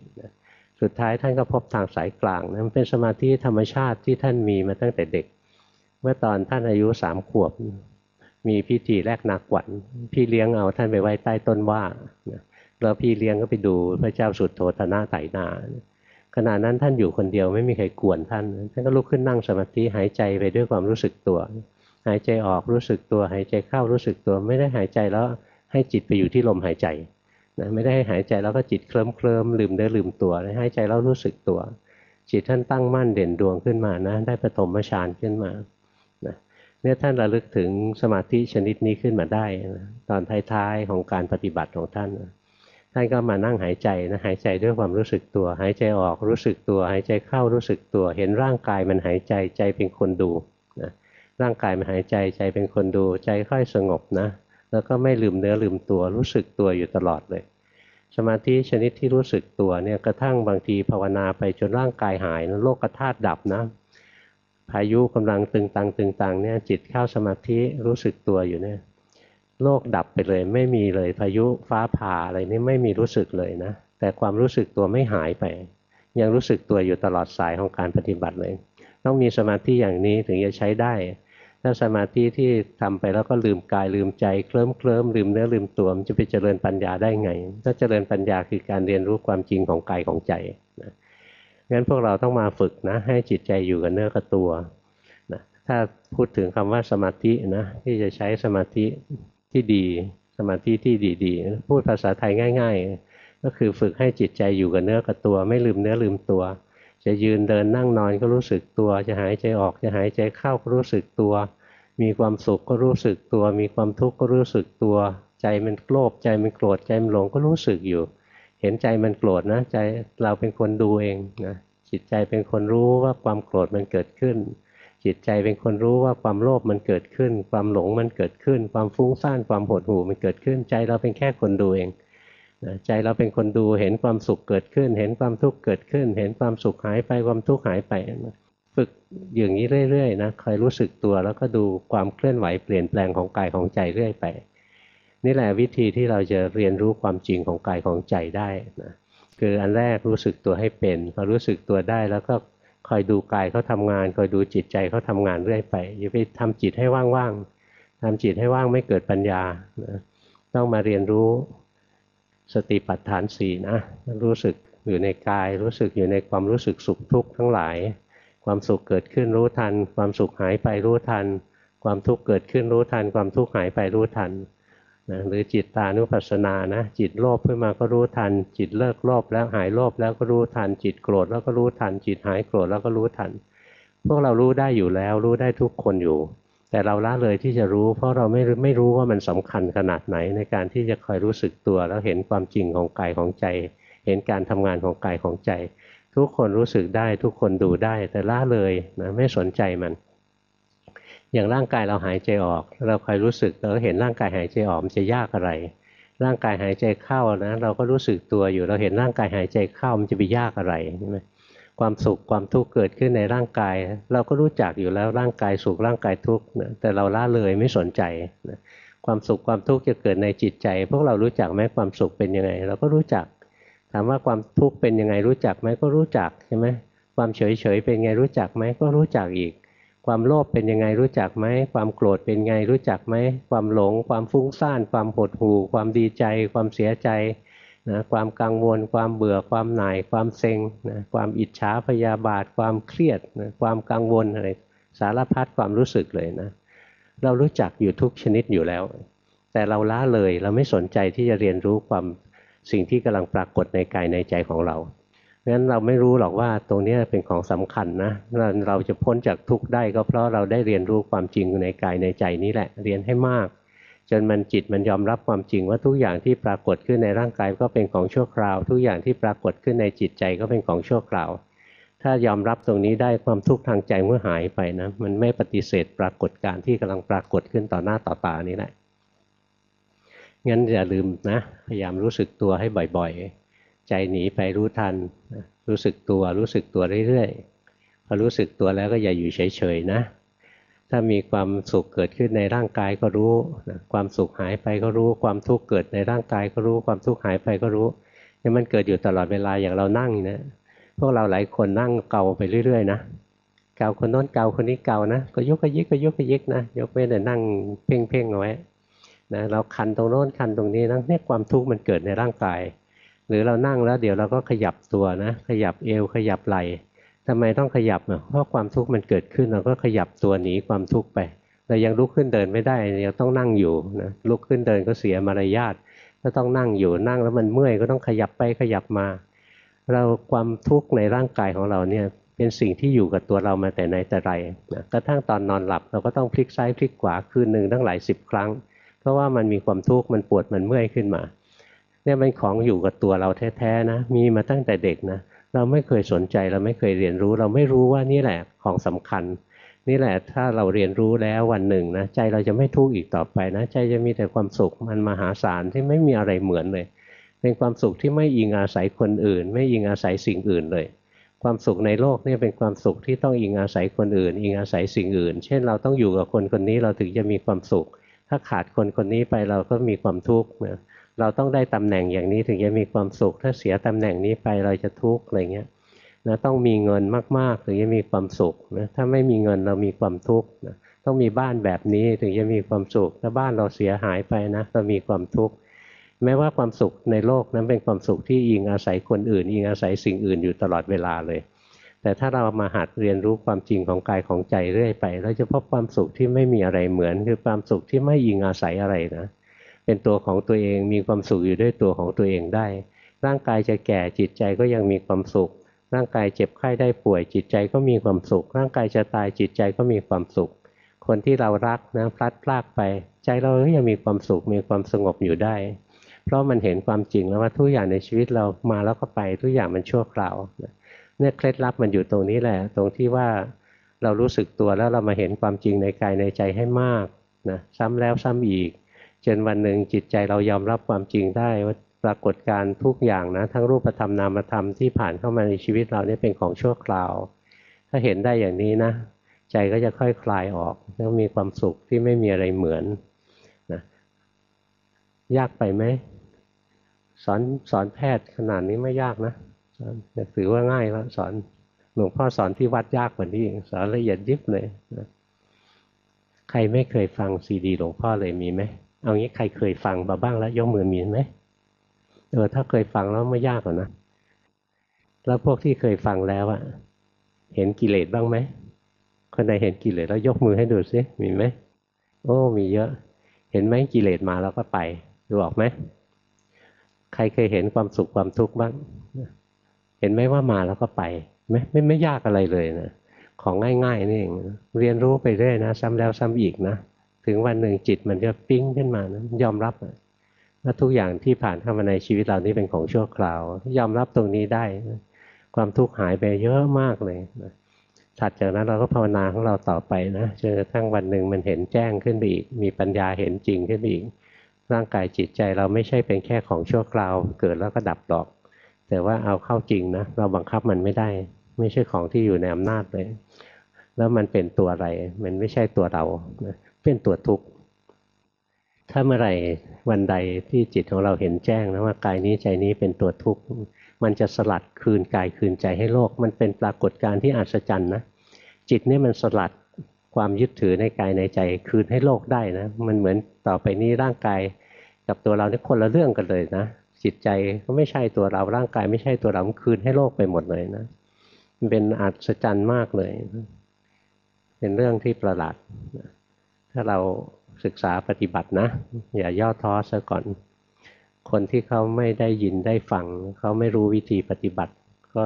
สุดท้ายท่านก็พบทางสายกลางนะมันเป็นสมาธิธรรมชาติที่ท่านมีมาตั้งแต่เด็ก เมื่อตอนท่านอายุสามขวบ มีพิธีแรกนาขวัญพี่เลี้ยงเอาท่านไปไว้ใต้ต้นว่าแล้วพี่เลี้ยงก็ไปดูพระเจ้าสุดโทธนะไถนาขณะนั้นท่านอยู่คนเดียวไม่มีใครกวนท่าน ท่านก็ลุกขึ้นนั่งสมาธิหายใจไปด้วยความรู้สึกตัว หายใจออกรู้สึกตัว หายใจเข้ารู้สึกตัวไม่ได้หายใจแล้วให้จิตไปอยู่ที่ลมหายใจนะไม่ได้ให้หายใจแล้วก็จิตเคลิ้มเคลิมลืมได้ลืมตัวหายใจแล้วรู้สึกตัว จิตท่านตั้งมั่นเด่นดวงขึ้นมานะได้ปฐมฌานขึ้นมา เนี่ยท่านระลึกถึงสมาธิชนิดนี้ขึ้นมาได้นะตอนท้ายๆของการปฏิบัติของท่านนะท่านก็มานั่งหายใจนะหายใจด้วยความรู้สึกตัว หายใจออกรู้สึกตัว หายใจเข้ารู้สึกตัว เห็นร่างกายมันหายใจใจเป็นคนดูนะร่างกายมันหายใจใจเป็นคนดู ใจค่อยสงบนะแล้วก็ไม่ลืมเนื้อลืมตัวรู้สึกตัวอยู่ตลอดเลย สมาธิชนิดที่รู้สึกตัวเนี่ยกระทั่งบางทีภาวนาไปจนร่างกายหายนะโลกธาตุดับนะ พายุกำลังตึงตังตึงตังเนี่ยจิตเข้าสมาธิรู้สึกตัวอยู่เนี่ยโลกดับไปเลยไม่มีเลยพายุฟ้าผ่าอะไรนี่ไม่มีรู้สึกเลยนะ แต่ความรู้สึกตัวไม่หายไป ยังรู้สึกตัวอยู่ตลอดสายของการปฏิบัติเลย ต้องมีสมาธิอย่างนี้ถึงจะใช้ได้ ถ้าสมาธิที่ทำไปแล้วก็ลืมกายลืมใจเคลิ้มเคลิ้มลืมเนื้อลืมตัวมันจะไปเจริญปัญญาได้ไง ถ้าเจริญปัญญาคือการเรียนรู้ความจริงของกายของใจนะ งั้นพวกเราต้องมาฝึกนะ ให้จิตใจอยู่กับเนื้อกับตัวนะถ้าพูดถึงคำว่าสมาธินะที่จะใช้สมาธิที่ดี สมาธิที่ดีๆ พูดภาษาไทยง่าย ๆ ก็คือฝึกให้จิตใจอยู่กับเนื้อกับตัว ไม่ลืมเนื้อลืมตัว จะยืนเดินนั่งนอนก็รู้สึกตัว จะหายใจออกจะหายใจเข้าก็รู้สึกตัว มีความสุขก็รู้สึกตัว มีความทุกข์ก็รู้สึกตัว ใจมันโลภใจมันโกรธใจมันหลงก็รู้สึกอยู่ เห็นใจมันโกรธนะใจเราเป็นคนดูเองนะจิตใจเป็นคนรู้ว่าความโกรธมันเกิดขึ้น จิตใจเป็นคนรู้ว่าความโลภมันเกิดขึ้น ความหลงมันเกิดขึ้น ความฟุ้งซ่านความหดหู่มันเกิดขึ้น ใจเราเป็นแค่คนดูเองใจเราเป็นคนดูเห็นความสุขเกิดขึ้น เห็นความทุกข์เกิดขึ้น เห็นความสุขหายไปความทุกข์หายไปฝึกอย่างนี้เรื่อยๆนะคอยรู้สึกตัวแล้วก็ดูความเคลื่อนไหวเปลี่ยนแปลงของกายของใจเรื่อยไป นี่แหละวิธีที่เราจะเรียนรู้ความจริงของกายของใจได้นะคืออันแรกรู้สึกตัวให้เป็นพอรู้สึกตัวได้แล้วก็คอยดูกายเขาทางาน คอยดูจิตใจเขาทางานเรื่อยไปอย่าไปทำจิตให้ว่างๆทำจิตให้ว่างไม่เกิดปัญญานะต้องมาเรียนรู้สติปัฏฐานสี่นะรู้สึกอยู่ในกาย รู้สึกอยู่ในความรู้สึกสุขทุกข์ทั้งหลาย ความสุขเกิดขึ้นรู้ทัน ความสุขหายไปรู้ทัน ความทุกข์เกิดขึ้นรู้ทัน ความทุกข์หายไปรู้ทัน นะหรือจิตตานุปัสสนานะจิตโลภขึ้นมาก็รู้ทัน จิตเลิกโลภแล้วหายโลภแล้วก็รู้ทัน จิตโกรธแล้วก็รู้ทัน จิตหายโกรธแล้วก็รู้ทัน พวกเรารู้ได้อยู่แล้วรู้ได้ทุกคนอยู่ แต่เราละเลยที่จะรู้ เพราะเราไม่ไม่รู้ว่ามันสำคัญขนาดไหนในการที่จะคอยรู้สึกตัว แล้วเห็นความจริงของกายของใจ เห็นการทำงานของกายของใจ ทุกคนรู้สึกได้ทุกคนดูได้ แต่ละเลยนะไม่สนใจมัน อย่างร่างกายเราหายใจออก เราคอยรู้สึกเราเห็นร่างกายหายใจออกมันจะยากอะไร ร่างกายหายใจเข้านะเราก็รู้สึกตัวอยู่ เราเห็นร่างกายหายใจเข้ามันจะไปยากอะไรใช่ไหมความสุขความทุกข์เกิดขึ้นในร่างกาย เราก็รู้จักอยู่แล้วร่างกายสุขร่างกายทุกข์แต่เราละเลยไม่สนใจนะความสุขความทุกข์จะเกิดในจิตใจ พวกเรารู้จักไหมความสุขเป็นยังไง เราก็รู้จัก ถามว่าความทุกข์เป็นยังไงรู้จักไหมก็รู้จักใช่ไหมความเฉยเฉยเป็นไงรู้จักไหมก็รู้จักอีก ความโลภเป็นยังไงรู้จักไหม ความโกรธเป็นไงรู้จักไหม ความหลง ความฟุ้งซ่าน ความหดหู่ ความดีใจ ความเสียใจนะความกังวล ความเบื่อ ความหน่าย ความเซ็งนะความอิจฉาพยาบาท ความเครียดนะความกังวลอะไรสารพัดความรู้สึกเลยนะ เรารู้จักอยู่ทุกชนิดอยู่แล้ว แต่เราละเลยเราไม่สนใจที่จะเรียนรู้ความสิ่งที่กำลังปรากฏในกายในใจของเรา งั้นเราไม่รู้หรอกว่าตรงนี้เป็นของสำคัญนะเราจะพ้นจากทุกข์ได้ก็เพราะเราได้เรียนรู้ความจริงในกายในใจนี้แหละ เรียนให้มาก จนมันจิตมันยอมรับความจริงว่าทุกอย่างที่ปรากฏขึ้นในร่างกายก็เป็นของชั่วคราว ทุกอย่างที่ปรากฏขึ้นในจิตใจก็เป็นของชั่วคราว ถ้ายอมรับตรงนี้ได้ความทุกข์ทางใจเมื่อหายไปนะมันไม่ปฏิเสธปรากฏการที่กำลังปรากฏขึ้นต่อหน้าต่อตานี้แหละงั้นอย่าลืมนะพยายามรู้สึกตัวให้บ่อย ๆ ใจหนีไปรู้ทัน รู้สึกตัวรู้สึกตัวเรื่อยๆพอรู้สึกตัวแล้วก็อย่าอยู่เฉยๆนะ ถ้ามีความสุขเกิดขึ้นในร่างกายก็รู้ความสุขหายไปก็รู้ ความทุกข์เกิดในร่างกายก็รู้ ความทุกข์หายไปก็รู้นี่มันเกิดอยู่ตลอดเวลาอย่างเรานั่งนะพวกเราหลายคนนั่งเกาไปเรื่อย ๆ นะเกาคนโน้นเกาคนนี้เกานะก็ยกกระยิกก็ยกกระยิกนะยกเว้นแต่นั่งเพ่งเพ่งเอาไว้นะเราคันตรงโน้นคันตรงนี้นะเนี่ยความทุกข์มันเกิดในร่างกาย หรือเรานั่งแล้วเดี๋ยวเราก็ขยับตัวนะ ขยับเอวขยับไหล่ทำไมต้องขยับเพราะความทุกข์มันเกิดขึ้นเราก็ขยับตัวหนีความทุกข์ไปเรายังลุกขึ้นเดินไม่ได้ยังต้องนั่งอยู่นะลุกขึ้นเดินก็เสียมารยาทก็ต้องนั่งอยู่นั่งแล้วมันเมื่อยก็ต้องขยับไปขยับมา เราความทุกข์ในร่างกายของเราเนี่ยเป็นสิ่งที่อยู่กับตัวเรามาแต่ไหนแต่ไรนะกระทั่งตอนนอนหลับเราก็ต้องพลิกซ้ายพลิกขวาคืนหนึ่งตั้งหลายสิบครั้ง เพราะว่ามันมีความทุกข์มันปวดมันเมื่อยขึ้นมา เนี่ยมันของอยู่กับตัวเราแท้ๆนะ มีมาตั้งแต่เด็กนะ เราไม่เคยสนใจเราไม่เคยเรียนรู้ เราไม่รู้ว่านี่แหละของสำคัญ นี่แหละถ้าเราเรียนรู้แล้ววันหนึ่งนะใจเราจะไม่ทุกข์อีกต่อไปนะ ใจจะมีแต่ความสุขมันมหาศาลที่ไม่มีอะไรเหมือนเลย เป็นความสุขที่ไม่อิงอาศัยคนอื่น ไม่อิงอาศัยสิ่งอื่นเลย ความสุขในโลกนี่เป็นความสุขที่ต้องอิงอาศัยคนอื่น อิงอาศัยสิ่งอื่น เช่น เราต้องอยู่กับคนคนนี้เราถึงจะมีความสุข ถ้าขาดคนคนนี้ไปเราก็มีความทุกข์นะ เราต้องได้ตำแหน่งอย่างนี้ถึงจะมีความสุข ถ้าเสียตำแหน่งนี้ไปเราจะทุกข์อะไรเงี้ยนะต้องมีเงินมากๆถึงจะมีความสุขนะถ้าไม่มีเงินเรามีความทุกข์นะต้องมีบ้านแบบนี้ถึงจะมีความสุข ถ้าบ้านเราเสียหายไปนะเรามีความทุกข์แม้ว่าความสุขในโลกนั้นเป็นความสุขที่อิงอาศัยคนอื่นอิงอาศัยสิ่งอื่นอยู่ตลอดเวลาเลย แต่ถ้าเรามาหัดเรียนรู้ความจริงของกายของใจเรื่อยไป เราจะพบความสุขที่ไม่มีอะไรเหมือน คือความสุขที่ไม่อิงอาศัยอะไรนะ เป็นตัวของตัวเอง มีความสุขอยู่ด้วยตัวของตัวเองได้ ร่างกายจะแก่จิตใจก็ยังมีความสุข ร่างกายเจ็บไข้ได้ป่วย จิตใจก็มีความสุข ร่างกายจะตายจิตใจก็มีความสุข คนที่เรารักนะพลัดพรากไป ใจเราก็ยังมีความสุขมีความสงบอยู่ได้ เพราะมันเห็นความจริงแล้วว่าทุกอย่างในชีวิตเรามาแล้วก็ไปทุกอย่างมันชั่วคราวเนี่ยเคล็ดลับมันอยู่ตรงนี้แหละ ตรงที่ว่าเรารู้สึกตัวแล้วเรามาเห็นความจริงในกายในใจให้มากนะซ้ำแล้วซ้ำอีก จนวันหนึ่งจิตใจเรายอมรับความจริงได้ว่าปรากฏการทุกอย่างนะทั้งรูปธรรมนามธรรมที่ผ่านเข้ามาในชีวิตเราเนี่ยเป็นของชั่วคราว ถ้าเห็นได้อย่างนี้นะ ใจก็จะค่อยคลายออก แล้วมีความสุขที่ไม่มีอะไรเหมือนนะยากไปไหมสอนสอนแพทย์ขนาดนี้ไม่ยากนะถือว่าง่ายแล้วสอนหลวงพ่อสอนที่วัดยากกว่านี้สอนละเอียดยิบเลยนะใครไม่เคยฟังซีดีหลวงพ่อเลยมีไหม เอางี้ใครเคยฟังมาบ้างแล้วยกมือมีไหมเออถ้าเคยฟังแล้วไม่ยากหรอกนะแล้วพวกที่เคยฟังแล้วอะเห็นกิเลสบ้างไหมคนใดเห็นกิเลสแล้วยกมือให้ดูซิมีไหมโอ้มีเยอะ เห็นไหมกิเลสมาแล้วก็ไปดูออกไหมใครเคยเห็นความสุขความทุกข์บ้างเห็นไหมว่ามาแล้วก็ไปไม่ไม่ไม่ยากอะไรเลยนะของง่ายๆนี่เองเรียนรู้ไปเรื่อยนะ ซ้ำแล้วซ้ำอีกนะ ถึงวันหนึ่งจิตมันจะปิ้งขึ้นมานะยอมรับว่าทุกอย่างที่ผ่านเข้ามาในชีวิตเรานี่เป็นของชั่วคราว ยอมรับตรงนี้ได้ความทุกข์หายไปเยอะมากเลยนะถัดจากนั้นเราก็ภาวนาของเราต่อไปนะจนกระทั่งวันหนึ่งมันเห็นแจ้งขึ้นไปอีก มีปัญญาเห็นจริงขึ้นไปอีก ร่างกายจิตใจเราไม่ใช่เป็นแค่ของชั่วคราว เกิดแล้วก็ดับดอก แต่ว่าเอาเข้าจริงนะเราบังคับมันไม่ได้ ไม่ใช่ของที่อยู่ในอำนาจเลย แล้วมันเป็นตัวอะไร มันไม่ใช่ตัวเรา เป็นตัวทุกข์ถ้าเมื่อไหร่วันใดที่จิตของเราเห็นแจ้งนะว่ากายนี้ใจนี้เป็นตัวทุกข์มันจะสลัดคืนกายคืนใจให้โลก มันเป็นปรากฏการณ์ที่อัศจรรย์นะจิตนี่มันสลัดความยึดถือในกายในใจคืนให้โลกได้นะมันเหมือนต่อไปนี้ร่างกายกับตัวเราเนี่ยคนละเรื่องกันเลยนะจิตใจก็ไม่ใช่ตัวเราร่างกายไม่ใช่ตัวเราคืนให้โลกไปหมดเลยนะมันเป็นอัศจรรย์มากเลย เป็นเรื่องที่ประหลาด ถ้าเราศึกษาปฏิบัตินะ อย่าย่อท้อซะก่อน คนที่เขาไม่ได้ยินได้ฟัง เขาไม่รู้วิธีปฏิบัติ ก็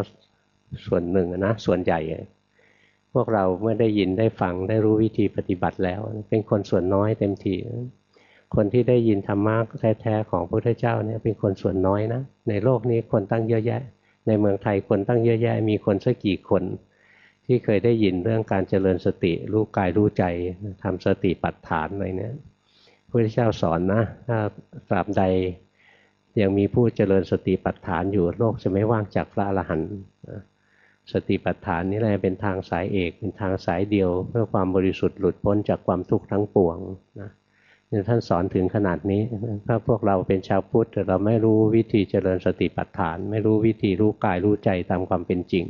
ส่วนหนึ่งนะส่วนใหญ่ พวกเราเมื่อได้ยินได้ฟังได้รู้วิธีปฏิบัติแล้ว เป็นคนส่วนน้อยเต็มทีคนที่ได้ยินธรรมะแท้ๆของพระพุทธเจ้าเนี่ยเป็นคนส่วนน้อยนะ ในโลกนี้คนตั้งเยอะแยะ ในเมืองไทยคนตั้งเยอะแยะ มีคนสักกี่คน ที่เคยได้ยินเรื่องการเจริญสติรู้กายรู้ใจทำสติปัฏฐานอะไรเนี่ยพระพุทธเจ้าสอนนะถ้าตราบใดยังมีผู้เจริญสติปัฏฐานอยู่โลกจะไม่ว่างจากพระอรหันต์สติปัฏฐานนี่แหละเป็นทางสายเอกเป็นทางสายเดียว เพื่อความบริสุทธิ์หลุดพ้นจากความทุกข์ทั้งปวงนะนี่ท่านสอนถึงขนาดนี้ถ้าพวกเราเป็นชาวพุทธแต่เราไม่รู้วิธีเจริญสติปัฏฐาน ไม่รู้วิธีรู้กายรู้ใจตามความเป็นจริง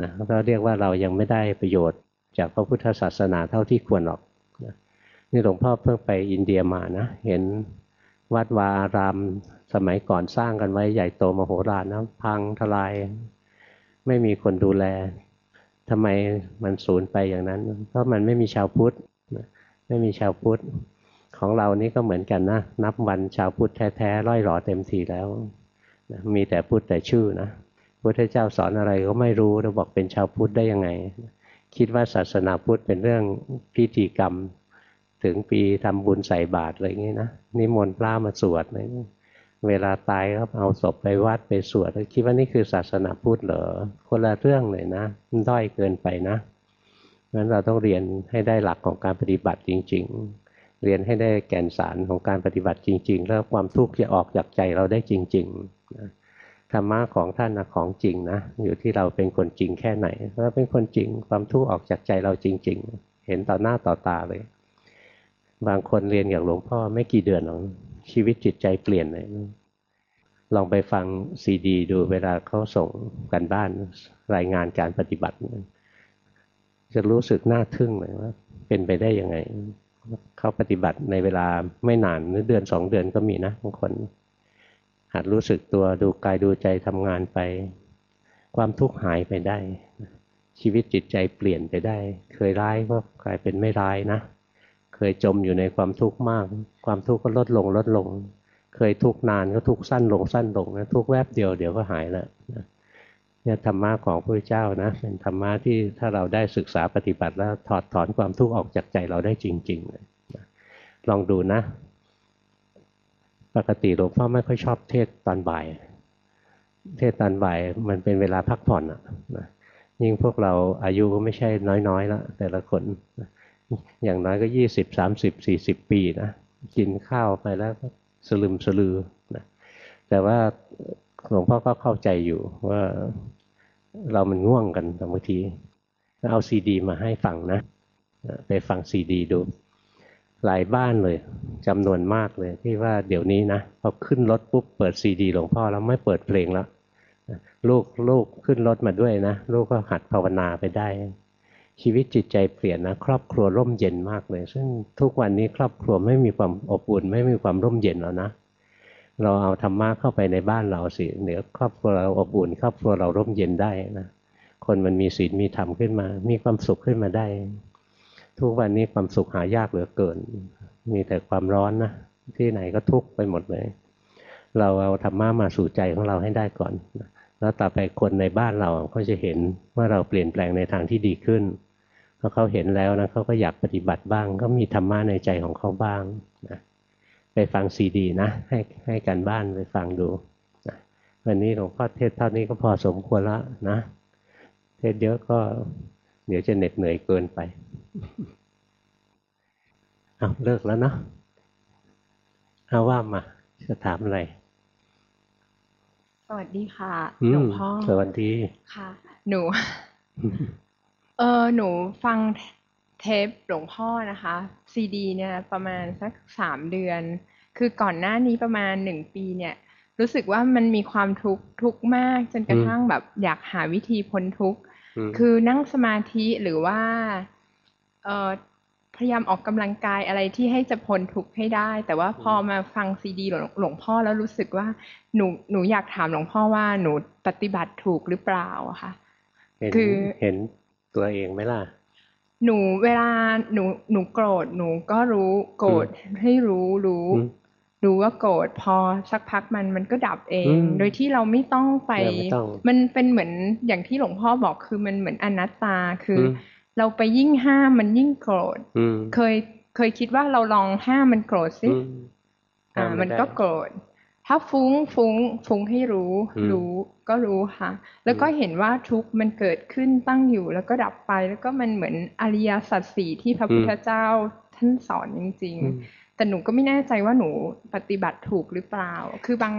นะก็เรียกว่าเรายังไม่ได้ประโยชน์จากพระพุทธศาสนาเท่าที่ควรหรอกนะนี่หลวงพ่อเพิ่งไปอินเดียมานะเห็นวัดวาอารามสมัยก่อนสร้างกันไว้ใหญ่โตมโหฬารนะพังทลาย ไม่มีคนดูแลทำไมมันสูญไปอย่างนั้น เพราะมันไม่มีชาวพุทธไม่มีชาวพุทธของเรานี่ก็เหมือนกันนะ นับวันชาวพุทธแท้ๆร้อยหล่อเต็มทีแล้ว มีแต่พุทธแต่ชื่อนะ พุทธเจ้าสอนอะไรก็ไม่รู้เราบอกเป็นชาวพุทธได้ยังไง คิดว่าศาสนาพุทธเป็นเรื่องพิธีกรรม ถึงปีทำบุญใส่บาตรอะไรอย่างนี้นะนิมนต์พระมาสวดอะไรเวลาตายก็เอาศพไปวัดไปสวดคิดว่านี่คือศาสนาพุทธเหรอคนละเรื่องเลยนะมันด้อยเกินไปนะงั้นเราต้องเรียนให้ได้หลักของการปฏิบัติจริง ๆ เรียนให้ได้แก่นสารของการปฏิบัติจริง ๆ แล้วความทุกข์จะออกจากใจเราได้จริงๆนะ ธรรมะของท่านนะของจริงนะอยู่ที่เราเป็นคนจริงแค่ไหนถ้าเป็นคนจริงความทุกข์ออกจากใจเราจริง ๆ เห็นต่อหน้าต่อตาเลย บางคนเรียนอย่างหลวงพ่อไม่กี่เดือนหรอกชีวิตจิตใจเปลี่ยนเลยลองไปฟังซีดี ดูเวลาเขาส่งกันบ้านรายงานการปฏิบัติ จะรู้สึกน่าทึ่งเลยว่า เป็นไปได้ยังไงเขาปฏิบัติในเวลาไม่นานหรือเดือนสองเดือนก็มีนะบางคน หัดรู้สึกตัวดูกายดูใจทำงานไป ความทุกข์หายไปได้ ชีวิตจิตใจเปลี่ยนไปได้ เคยร้ายก็กลายเป็นไม่ร้ายนะ เคยจมอยู่ในความทุกข์มาก ความทุกข์ก็ลดลงลดลง เคยทุกข์นานก็ทุกข์สั้นลงสั้นลงนะทุกข์แวบเดียวเดี๋ยวก็หายแล้วเนี่ยธรรมะของพระเจ้านะเป็นธรรมะที่ถ้าเราได้ศึกษาปฏิบัติแล้วถอดถอนความทุกข์ออกจากใจเราได้จริงๆเลยลองดูนะ ปกติหลวงพ่อไม่ค่อยชอบเทศตอนบ่าย เทศตอนบ่ายมันเป็นเวลาพักผ่อนอะยิ่งพวกเราอายุก็ไม่ใช่น้อยๆแล้วแต่ละคนอย่างน้อยก็ยี่สิบสามสิบสี่สิบปีนะกินข้าวไปแล้วสลึมสลือนะแต่ว่าหลวงพ่อก็เข้าใจอยู่ว่าเรามันง่วงกันบางทีเอาซีดี มาให้ฟังนะ ไปฟังซีดีดู หลายบ้านเลยจำนวนมากเลยที่ว่าเดี๋ยวนี้นะพอขึ้นรถปุ๊บเปิดซีดีหลวงพ่อแล้วไม่เปิดเพลงแล้วลูกลูกขึ้นรถมาด้วยนะ ลูกก็หัดภาวนาไปได้ ชีวิตจิตใจเปลี่ยนนะครอบครัวร่มเย็นมากเลย ซึ่งทุกวันนี้ครอบครัวไม่มีความอบอุ่นไม่มีความร่มเย็นแล้วนะ เราเอาธรรมะเข้าไปในบ้านเราสิเดี๋ยวครอบครัวเราอบอุ่น ครอบครัวเราร่มเย็นได้นะคนมันมีศีลมีธรรมขึ้นมา มีความสุขขึ้นมาได้ ทุกวันนี้ความสุขหายากเหลือเกิน มีแต่ความร้อนนะที่ไหนก็ทุกข์ไปหมดเลย เราเอาธรรมะมาสู่ใจของเราให้ได้ก่อน แล้วต่อไปคนในบ้านเราก็จะเห็นว่าเราเปลี่ยนแปลงในทางที่ดีขึ้นพอเขาเห็นแล้วนะเขาก็อยากปฏิบัติบ้าง ก็มีธรรมะในใจของเขาบ้างนะไปฟังซีดีนะ ให้ให้กันบ้านไปฟังดูนะวันนี้หลวงพ่อเทศเท่านี้ก็พอสมควรแล้วนะ เทศเยอะก็ เดี๋ยวจะเหน็ดเหนื่อยเกินไปเอาเลิกแล้วเนาะเอาว่ามาจะถามอะไร สวัสดีค่ะหลวงพ่อสวัสดีค่ะ หนู เออหนูฟังเทปหลวงพ่อนะคะ ซีดีเนี่ยประมาณสักสามเดือน คือก่อนหน้านี้ประมาณหนึ่งปีเนี่ย รู้สึกว่ามันมีความทุกข์ทุกข์มาก จนกระทั่งแบบอยากหาวิธีพ้นทุกข์ คือนั่งสมาธิหรือว่าเออพยายามออกกำลังกายอะไรที่ให้จะพ้นทุกข์ให้ได้ แต่ว่าพอมาฟังซีดีหลวงพ่อแล้วรู้สึกว่าหนูหนูอยากถามหลวงพ่อว่าหนูปฏิบัติถูกหรือเปล่าคะคือเห็นตัวเองไหมล่ะ หนูเวลาหนูหนูโกรธหนูก็รู้โกรธให้รู้รู้ รู้ว่าโกรธพอสักพักมันมันก็ดับเอง โดยที่เราไม่ต้องไป มันเป็นเหมือนอย่างที่หลวงพ่อบอกคือมันเหมือนอนัตตาคือ เราไปยิ่งห้ามมันยิ่งโกรธเคยเคยคิดว่าเราลองห้ามมันโกรธสิอ่า มันก็โกรธถ้าฟุ้งฟุ้งฟุ้งให้รู้อืมรู้ก็รู้ค่ะ แล้วก็เห็นว่าทุกข์มันเกิดขึ้นตั้งอยู่แล้วก็ดับไป แล้วก็มันเหมือนอริยสัจสี่ที่พระพุทธเจ้าท่านสอนจริงอืมๆ แต่หนูก็ไม่แน่ใจว่าหนูปฏิบัติถูกหรือเปล่า คือบาง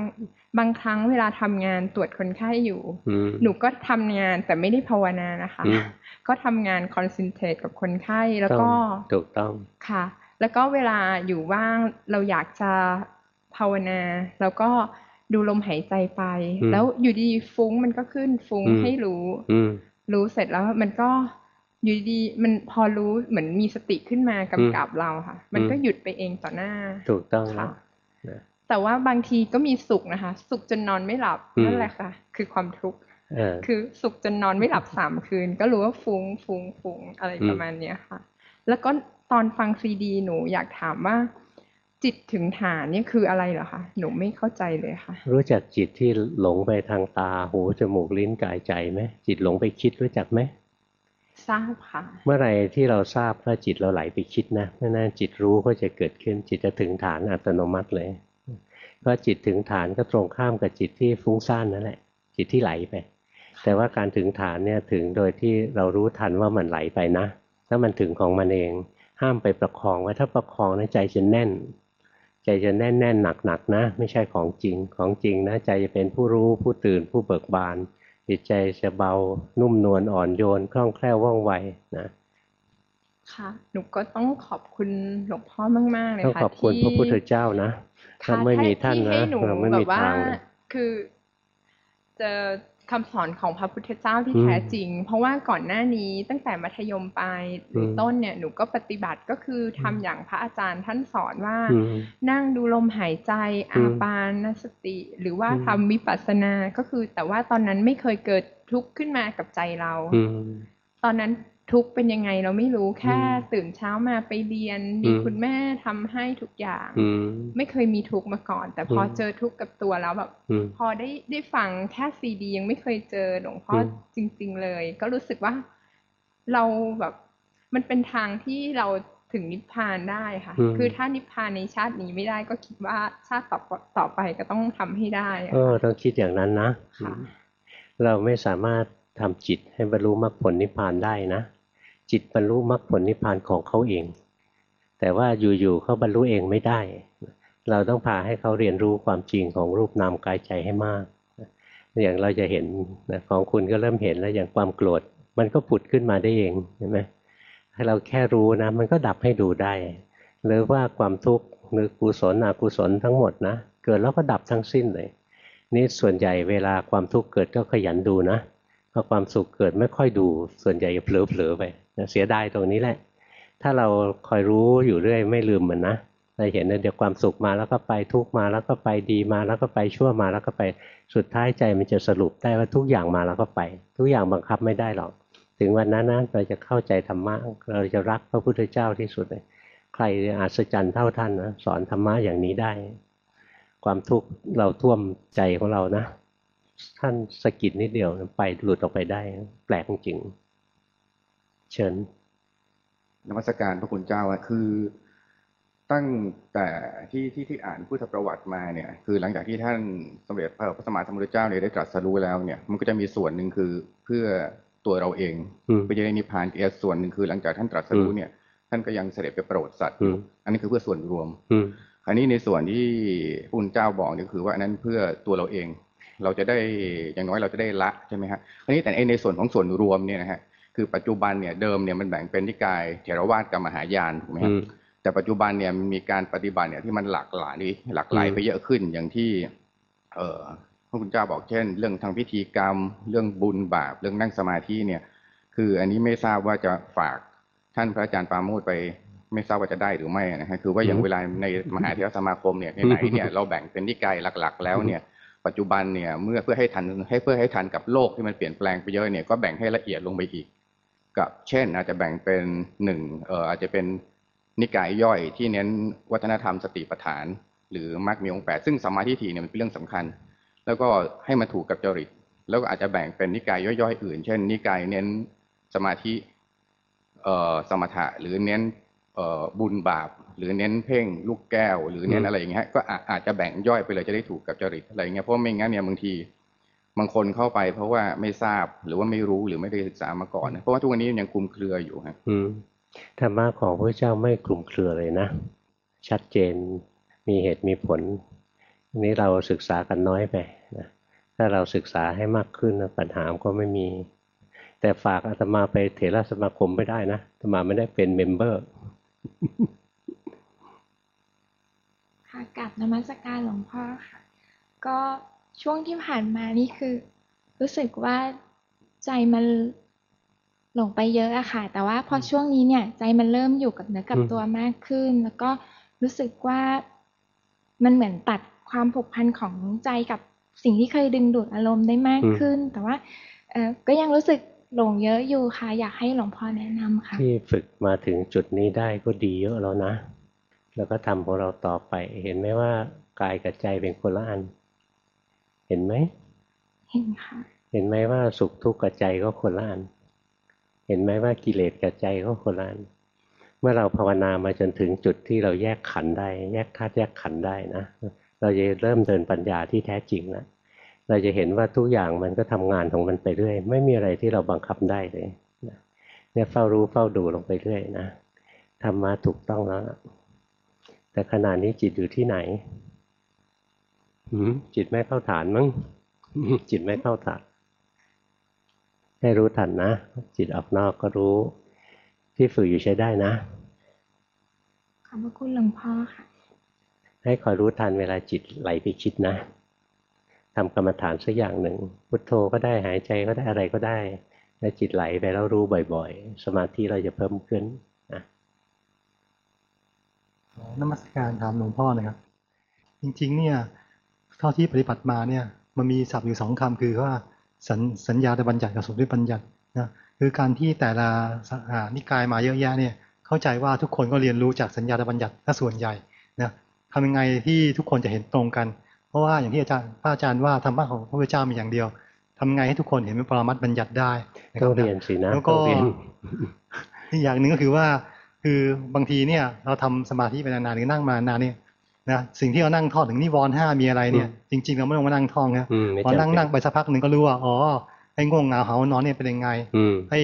บางครั้งเวลาทำงานตรวจคนไข้อยู่อืมหนูก็ทำงานแต่ไม่ได้ภาวนานะคะอืมก็ทำงานคอนเซนเทรตกับคนไข้แล้วก็ต้องถูกต้องค่ะ แล้วก็เวลาอยู่ว่างเราอยากจะภาวนา แล้วก็ดูลมหายใจไปอืมแล้วอยู่ดีฟุ้งมันก็ขึ้นฟุ้งอืมให้รู้อืมรู้เสร็จแล้วมันก็ อยู่ดีมันพอรู้เหมือนมีสติขึ้นมากำกับเราค่ะ มันก็อืมหยุดไปเองต่อหน้า ถูกต้องค่ะแล้วนะแต่ว่าบางทีก็มีสุขนะคะ สุขจนนอนไม่หลับอืมนั่นแหละค่ะ คือความทุกข์เออคือสุขจนนอนไม่หลับสามคืน ก็รู้ว่าฟุ้งฟุ้งฟุ้งอะไรอืมประมาณเนี้ยค่ะ แล้วก็ตอนฟังซีดี หนูอยากถามว่า จิตถึงฐานเนี่ยคืออะไรเหรอคะหนูไม่เข้าใจเลยค่ะ รู้จักจิตที่หลงไปทางตาหูจมูกลิ้นกายใจไหมจิตหลงไปคิดรู้จักไหม ทราบค่ะ เมื่อไหรที่เราทราบว่าจิตเราไหลไปคิดนะเมื่อนั้นจิตรู้ก็จะเกิดขึ้นจิตจะถึงฐานอัตโนมัติเลยเพราะจิตถึงฐานก็ตรงข้ามกับจิตที่ฟุ้งซ่านนั่นแหละ จิตที่ไหลไป แต่ว่าการถึงฐานเนี่ยถึงโดยที่เรารู้ทันว่ามันไหลไปนะถ้ามันถึงของมันเอง ห้ามไปประคองไว้ถ้าประคองนะใจจะแน่น ใจจะแน่นแน่นหนักหนักนะ ไม่ใช่ของจริงของจริงนะใจจะเป็นผู้รู้ผู้ตื่นผู้เบิกบาน จิตใจจะเบานุ่มนวลอ่อนโยนคล่องแคล่วว่องไวนะค่ะหนูก็ต้องขอบคุณหลวงพ่อมาก ๆ เลยต้องค่ะขอบคุณที่พระพุทธเจ้านะค่ะถ้าไม่มีท่านที่นะให้หนูเราไม่แบมีบว่าทางเลยคือเจอ คำสอนของพระพุทธเจ้าที่อืมแท้จริง เพราะว่าก่อนหน้านี้ตั้งแต่มัธยมปลายหรืออมต้นเนี่ยหนูก็ปฏิบัติก็คือทำอย่างพระอาจารย์ท่านสอนว่าอืมนั่งดูลมหายใจอือามปานสติ หรือว่าอืมทำวิปัสสนาก็คือ แต่ว่าตอนนั้นไม่เคยเกิดทุกข์ขึ้นมากับใจเราอืมตอนนั้น ทุกข์เป็นยังไงเราไม่รู้แค่อืมตื่นเช้ามาไปเรียน มีอืมคุณแม่ทำให้ทุกอย่างอืมไม่เคยมีทุกข์มาก่อน แต่พออมเจอทุกข์กับตัวแล้วแบบอืมพอได้ได้ฟังแค่ซีดียังไม่เคยเจอหลวงพ่ออมจริง ๆ เลย ก็รู้สึกว่า เราแบบ มันเป็นทางที่เราถึงนิพพานได้ค่ะอืมคือถ้านิพพานในชาตินี้ไม่ได้ก็คิดว่าชาติต่อต่อไปก็ต้องทำให้ได้อะเออต้องคิดอย่างนั้นนะค่ะเราไม่สามารถทำจิตให้บรรลุมรรคผลนิพพานได้นะ จิตบรรลุมรรคผลนิพพานของเขาเอง แต่ว่าอยู่ๆเขาบรรลุเองไม่ได้ เราต้องพาให้เขาเรียนรู้ความจริงของรูปนามกายใจให้มากอย่างเราจะเห็นนะของคุณก็เริ่มเห็นแล้วอย่างความโกรธมันก็ผุดขึ้นมาได้เองเห็นไหมให้เราแค่รู้นะ มันก็ดับให้ดูได้ หรือว่าความทุกข์หรือกุศลอกุศลทั้งหมดนะ เกิดแล้วก็ดับทั้งสิ้นเลย นี่ส่วนใหญ่เวลาความทุกข์เกิดก็ขยันดูนะพอความสุขเกิดไม่ค่อยดู ส่วนใหญ่เผลอๆไป เสียดายตรงนี้แหละ ถ้าเราคอยรู้อยู่เรื่อยไม่ลืมมันนะเราเห็นนเดี๋ยวความสุขมาแล้วก็ไปทุกมาแล้วก็ไปดีมาแล้วก็ไปชั่วมาแล้วก็ไปสุดท้ายใจมันจะสรุปได้ว่าทุกอย่างมาแล้วก็ไป ทุกอย่างบังคับไม่ได้หรอก ถึงวันนั้นนะเราจะเข้าใจธรรมะเราจะรักพระพุทธเจ้าที่สุดเลยใครอัศจรรย์เท่าท่านนะสอนธรรมะอย่างนี้ได้ ความทุกข์เราท่วมใจของเรานะ ท่านสะกิดนิดเดียวไปหลุดออกไปได้ แปลกจริง เชิญนมัสการพระคุณเจ้าอะคือตั้งแต่ที่ที่ที่อ่านพุทธประวัติมาเนี่ย คือหลังจากที่ท่านสมเด็จพระพระสัมมาสัมพุทธเจ้าเนี่ยได้ตรัสรู้แล้วเนี่ย มันก็จะมีส่วนหนึ่งคือเพื่อตัวเราเองอืมเพื่อจะได้นิพพานอีกส่วนหนึ่งคือหลังจากท่านตรัสรู้เนี่ย ท่านก็ยังเสด็จไปโปรดสัตว์อยู่อืมอันนี้คือเพื่อส่วนรวมอืมอันนี้ในส่วนที่พระคุณเจ้าบอกเนี่ยคือว่าอันนั้นเพื่อตัวเราเอง เราจะได้อย่างน้อยเราจะได้ละใช่ไหมฮะอันนี้แต่ไอ้ในส่วนของส่วนรวมเนี่ยนะฮะ คือปัจจุบันเนี่ยเดิมเนี่ยมันแบ่งเป็นนิกายเถรวาทกับมหายานถูกไหมอืฮะมแต่ปัจจุบันเนี่ยมันมีการปฏิบัติเนี่ยที่มันหลากหลายหลากหลายอืมไปเยอะขึ้นอย่างที่ เอ่อพระคุณเจ้าบอกเช่น เรื่องทางพิธีกรรม เรื่องบุญบาปเรื่องนั่งสมาธิเนี่ย คืออันนี้ไม่ทราบว่าจะฝากท่านพระอาจารย์ปราโมทไปไม่ทราบว่าจะได้หรือไม่นะฮะคือว่าอย่างอืมเวลาในมหาเถรสมาคมเนี่ยไหนๆเนี่ยเราแบ่งเป็นนิกายหลัก ๆ แล้วเนี่ย ปัจจุบันเนี่ยเมื่อเพื่อให้ทันให้เพื่อให้ทันกับโลกที่มันเปลี่ยนแปลงไปเยอะเนี่ยก็แบ่งให้ละเอียดลงไปอีก กับเช่น อาจจะแบ่งเป็นหนึ่งเอ่ออาจจะเป็นนิกายย่อยที่เน้นวัฒนธรรมสติปัฏฐาน หรือมรรคมีองค์แปดซึ่งสมมาธิฏฐิเนี่ยมันเป็นเรื่องสำคัญ แล้วก็ให้มันถูกกับจริต แล้วก็อาจจะแบ่งเป็นนิกายย่อยๆ อื่น เช่น นิกายเน้นสมาธิเอ่อสมถะหรือเน้นเอ่อบุญบาป หรือเน้นเพ่งลูกแก้ว หรือเน้นอะไรอย่างเงี้ยก็อาจจะแบ่งย่อยไปเลยจะได้ถูกกับจริตอะไรอย่างเงี้ยเพราะไม่งั้นเนี่ยบางที บางคนเข้าไปเพราะว่าไม่ทราบหรือว่าไม่รู้หรือไม่ได้ศึกษามาก่อนนะเพราะว่าทุกวันนี้ยังคลุมเครืออยู่ฮะอืมธรรมะของพระเจ้าไม่คลุมเครือเลยนะ ชัดเจนมีเหตุมีผลอันนี้เราศึกษากันน้อยไปนะถ้าเราศึกษาให้มากขึ้นนะปัญหามันก็ไม่มี แต่ฝากอาตมาไปเถรสมาคมไม่ได้นะอาตมาไม่ได้เป็นเมมเบอร์ค่ะกลับนมัสการหลวงพ่อค่ะ ก็ ช่วงที่ผ่านมานี่คือ รู้สึกว่าใจมันหลงไปเยอะอะค่ะ แต่ว่าพอช่วงนี้เนี่ย ใจมันเริ่มอยู่กับเนื้อกับอืมตัวมากขึ้น แล้วก็รู้สึกว่ามันเหมือนตัดความผูกพันของใจกับสิ่งที่เคยดึงดูดอารมณ์ได้มากขึ้น แต่ว่าเออก็ยังรู้สึกหลงเยอะอยู่ค่ะ อยากให้หลวงพ่อแนะนำค่ะที่ฝึกมาถึงจุดนี้ได้ก็ดีเยอะแล้วนะ แล้วก็ทำของเราต่อไป เห็นไหมว่ากายกับใจเป็นคนละอัน เห็นไหมเห็นค่ะเห็นไหมว่าสุขทุกข์กับใจก็คนละอันเห็นไหมว่ากิเลสกับใจก็คนละอันเมื่อเราภาวนามาจนถึงจุดที่เราแยกขันธ์ได้ แยกธาตุแยกขันธ์ได้นะเราจะเริ่มเดินปัญญาที่แท้จริงแล้วเราจะเห็นว่าทุกอย่างมันก็ทำงานของมันไปเรื่อย ไม่มีอะไรที่เราบังคับได้เลยนะเนี่ยเฝ้ารู้เฝ้าดูลงไปเรื่อยนะทำมาถูกต้องแล้วแต่ขณะนี้จิตอยู่ที่ไหนหืม จิตไม่เข้าฐานมั้งจิตไม่เข้าฐาน ให้รู้ทันนะ จิตออกนอกก็รู้ ที่ฝึกอยู่ใช้ได้นะขอบพระคุณหลวงพ่อค่ะ ให้คอยรู้ทันเวลาจิตไหลไปคิดนะทำกรรมฐานสักอย่างหนึ่ง พุทโธก็ได้หายใจก็ได้อะไรก็ได้แล้วจิตไหลไปแล้วรู้บ่อย ๆ สมาธิเราจะเพิ่มขึ้นนะขอนมัสการถามหลวงพ่อนะครับ จริง ๆ เนี่ย เท่าที่ปฏิบัติมาเนี่ยมันมีศัพท์อยู่สองคำคือว่าสัญสัญญาตบัญญัติกับสมมติบัญญัตินะคือการที่แต่ละสหานิกายมาเยอะแยะเนี่ยเข้าใจว่าทุกคนก็เรียนรู้จากสัญญาตบัญญัติถ้าส่วนใหญ่นะทำยังไงที่ทุกคนจะเห็นตรงกัน เพราะว่าอย่างที่อาจารย์พระอาจารย์ว่าธรรมะของพระพุทธเจ้ามีอย่างเดียวทำยังไงให้ทุกคนเห็นเป็นปรมัตถ์บัญญัติได้นะคต้รัอบงเรียนสินะแล้วต้ก็องเรียนอีกอย่างหนึ่งก็คือว่าคือบางทีเนี่ยเราทำสมาธิไปนานๆหรือนั่งมานานเนี่ย นะสิ่งที่เรานั่งท่องถึงนิวรณ์ห้ามีอะไรเนี่ย จริง ๆ เราไม่ต้องมานั่งท่องนะอืมไม่พอจำนั่งเป็นนั่งไปสักพักหนึ่งก็รู้ว่าอ๋อไอ้ง่วงเหงาเหานอนเนี่ยเป็นยังไงอืมไอ้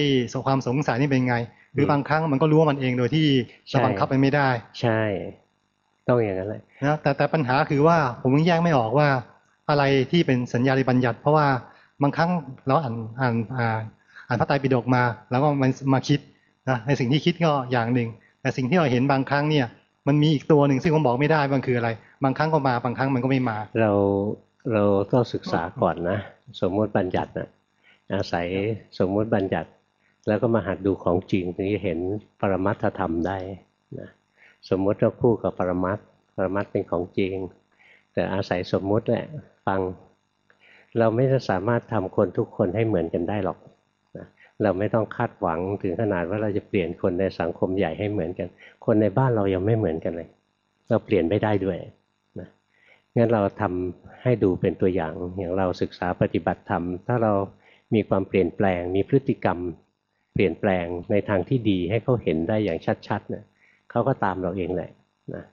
ความสงสัยนี่เป็นยังไง หรือมบางครั้งมันก็รู้ว่ามันเองโดยที่ใช่เราบังคับมันไม่ได้ ใช่ ต้องอย่างนั้นแหละนะแต่แต่ปัญหาคือว่าผมยังแยกไม่ออกว่า อะไรที่เป็นสัญญาหรือบัญญัติ เพราะว่าบางครั้งเราอ่านอ่านอ่านอ่านพระไตรปิฎกมา แล้วก็มันมาคิดนะในสิ่งที่คิดก็อย่างหนึ่งแต่สิ่งที่เราเห็นบางครั้งเนี่ย มันมีอีกตัวหนึ่งซึ่งผมบอกไม่ได้มันคืออะไร บางครั้งก็มาบางครั้งมันก็ไม่มา เราเราต้องศึกษาก่อนนะ สมมติบัญญัตินะอาศัยสมมติบัญญัติ แล้วก็มาหัดดูของจริงถึงจะเห็นปรมัตถธรรมได้นะสมมติเราคู่กับปรมัตปรมัตเป็นของจริง แต่อาศัยสมมุติแหละฟัง เราไม่สามารถทำคนทุกคนให้เหมือนกันได้หรอก เราไม่ต้องคาดหวังถึงขนาดว่าเราจะเปลี่ยนคนในสังคมใหญ่ให้เหมือนกัน คนในบ้านเรายังไม่เหมือนกันเลย เราเปลี่ยนไม่ได้ด้วยนะงั้นเราทำให้ดูเป็นตัวอย่างอย่างเราศึกษาปฏิบัติธรรม ถ้าเรามีความเปลี่ยนแปลง มีพฤติกรรม เปลี่ยนแปลงในทางที่ดีให้เขาเห็นได้อย่างชัดๆเนี่ยเขาก็ตามเราเองแหละนะ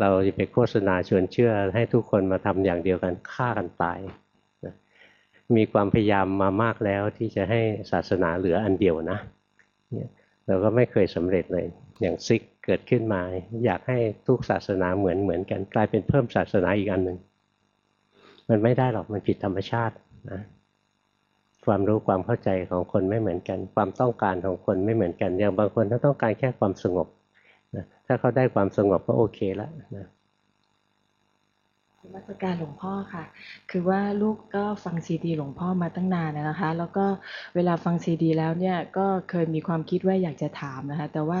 เราจะไปโฆษณาชวนเชื่อให้ทุกคนมาทำอย่างเดียวกันฆ่ากันตาย มีความพยายามมามากแล้วที่จะให้ศาสนาเหลืออันเดียวนะเราก็ไม่เคยสำเร็จเลย อย่างซิกเกิดขึ้นมา อยากให้ทุกศาสนาเหมือนเหมือนกัน กลายเป็นเพิ่มศาสนาอีกอันหนึ่งมันไม่ได้หรอกมันผิดธรรมชาตินะความรู้ความเข้าใจของคนไม่เหมือนกัน ความต้องการของคนไม่เหมือนกัน อย่างบางคนเขาต้องการแค่ความสงบนะถ้าเขาได้ความสงบก็โอเคแล้วนะ นมัสการหลวงพ่อค่ะ คือว่าลูกก็ฟังซีดีหลวงพ่อมาตั้งนานแล้วนะคะ แล้วก็เวลาฟังซีดี แล้วเนี่ยก็เคยมีความคิดว่าอยากจะถามนะคะ แต่ว่า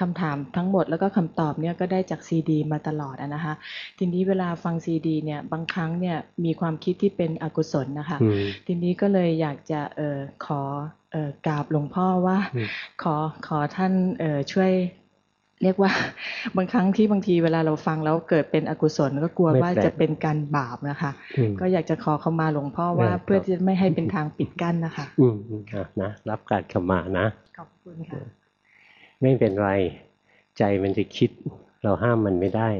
คำถามทั้งหมดแล้วก็คำตอบเนี่ยก็ได้จากซีดี มาตลอดอะนะคะ ทีนี้เวลาฟังซีดีเนี่ยบางครั้งเนี่ยมีความคิดที่เป็นอกุศลนะคะอืมทีนี้ก็เลยอยากจะเออขอเออกราบหลวงพ่อว่าอืมขอขอท่านเออช่วย เรียกว่าบางครั้งที่บางทีเวลาเราฟังแล้วเกิดเป็นอกุศลก็กลัวไม่ว่าแปลกจะเป็นการบาปนะคะอืมก็อยากจะขอเข้ามาหลวงพ่อว่าได้ครับเพื่อที่จะไม่ให้เป็นทางปิดกั้นนะคะ อืมอืมอะนะรับการขมานะ ขอบคุณค่ะ ไม่เป็นไร ใจมันจะคิดเราห้ามมันไม่ได้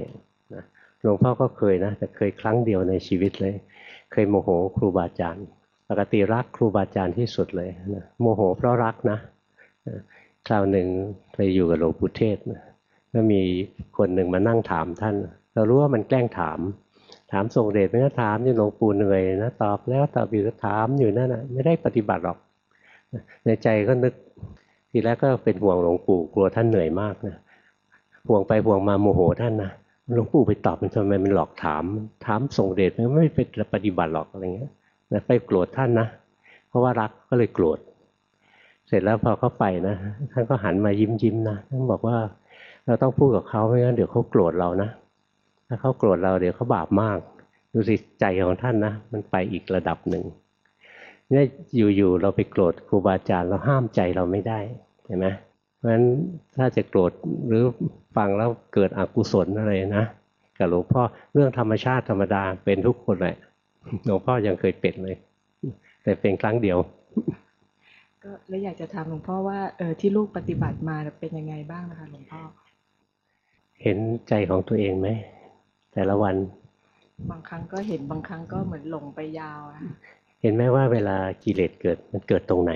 นะหลวงพ่อก็เคยนะ แต่เคยครั้งเดียวในชีวิตเลย เคยโมโหครูบาอาจารย์ปกติรักครูบาอาจารย์ที่สุดเลยนะโมโหเพราะรักนะคราวหนึ่งไปอยู่กับหลวงปู่เทศนะ ก็มีคนหนึ่งมานั่งถามท่าน เรารู้ว่ามันแกล้งถาม ถามส่งเดชไม่ก็ถามจนหลวงปู่เหนื่อยนะตอบแล้วตอบอยู่ถามอยู่นั่นนะไม่ได้ปฏิบัติหรอก ในใจก็นึกทีแรกก็เป็นห่วงหลวงปู่กลัวท่านเหนื่อยมากนะห่วงไปห่วงมาโมโหท่านนะหลวงปู่ไปตอบมันทำไมมันหลอกถาม ถามส่งเดชมันไม่ไปปฏิบัติหรอกอะไรเงี้ยนะไปโกรธท่านนะเพราะว่ารักก็เลยโกรธเสร็จแล้วพอเขาไปนะท่านก็หันมายิ้มยิ้มนะท่านบอกว่า เราต้องพูดกับเขาไม่งั้นเดี๋ยวเขาโกรธเรานะ ถ้าเขาโกรธเราเดี๋ยวเขาบาปมาก ดูสิใจของท่านนะ มันไปอีกระดับหนึ่งเนี่ยอยู่ๆเราไปโกรธครูบาอาจารย์เราห้ามใจเราไม่ได้เห็นไหมเพราะฉะนั้นถ้าจะโกรธหรือฟังแล้วเกิดอกุศลอะไรนะกับหลวงพ่อเรื่องธรรมชาติธรรมดาเป็นทุกคนแหละหลวงพ่อยังเคยเป็นเลย แต่เป็นครั้งเดียวก็เลยอยากจะถามหลวงพ่อว่าเออที่ลูกปฏิบัติมาเป็นยังไงบ้างนะคะหลวงพ่อ เห็นใจของตัวเองไหมแต่ละวัน บางครั้งก็เห็นบางครั้งก็เหมือนหลงไปยาวอะเห็นไหมว่าเวลากิเลสเกิดมันเกิดตรงไหน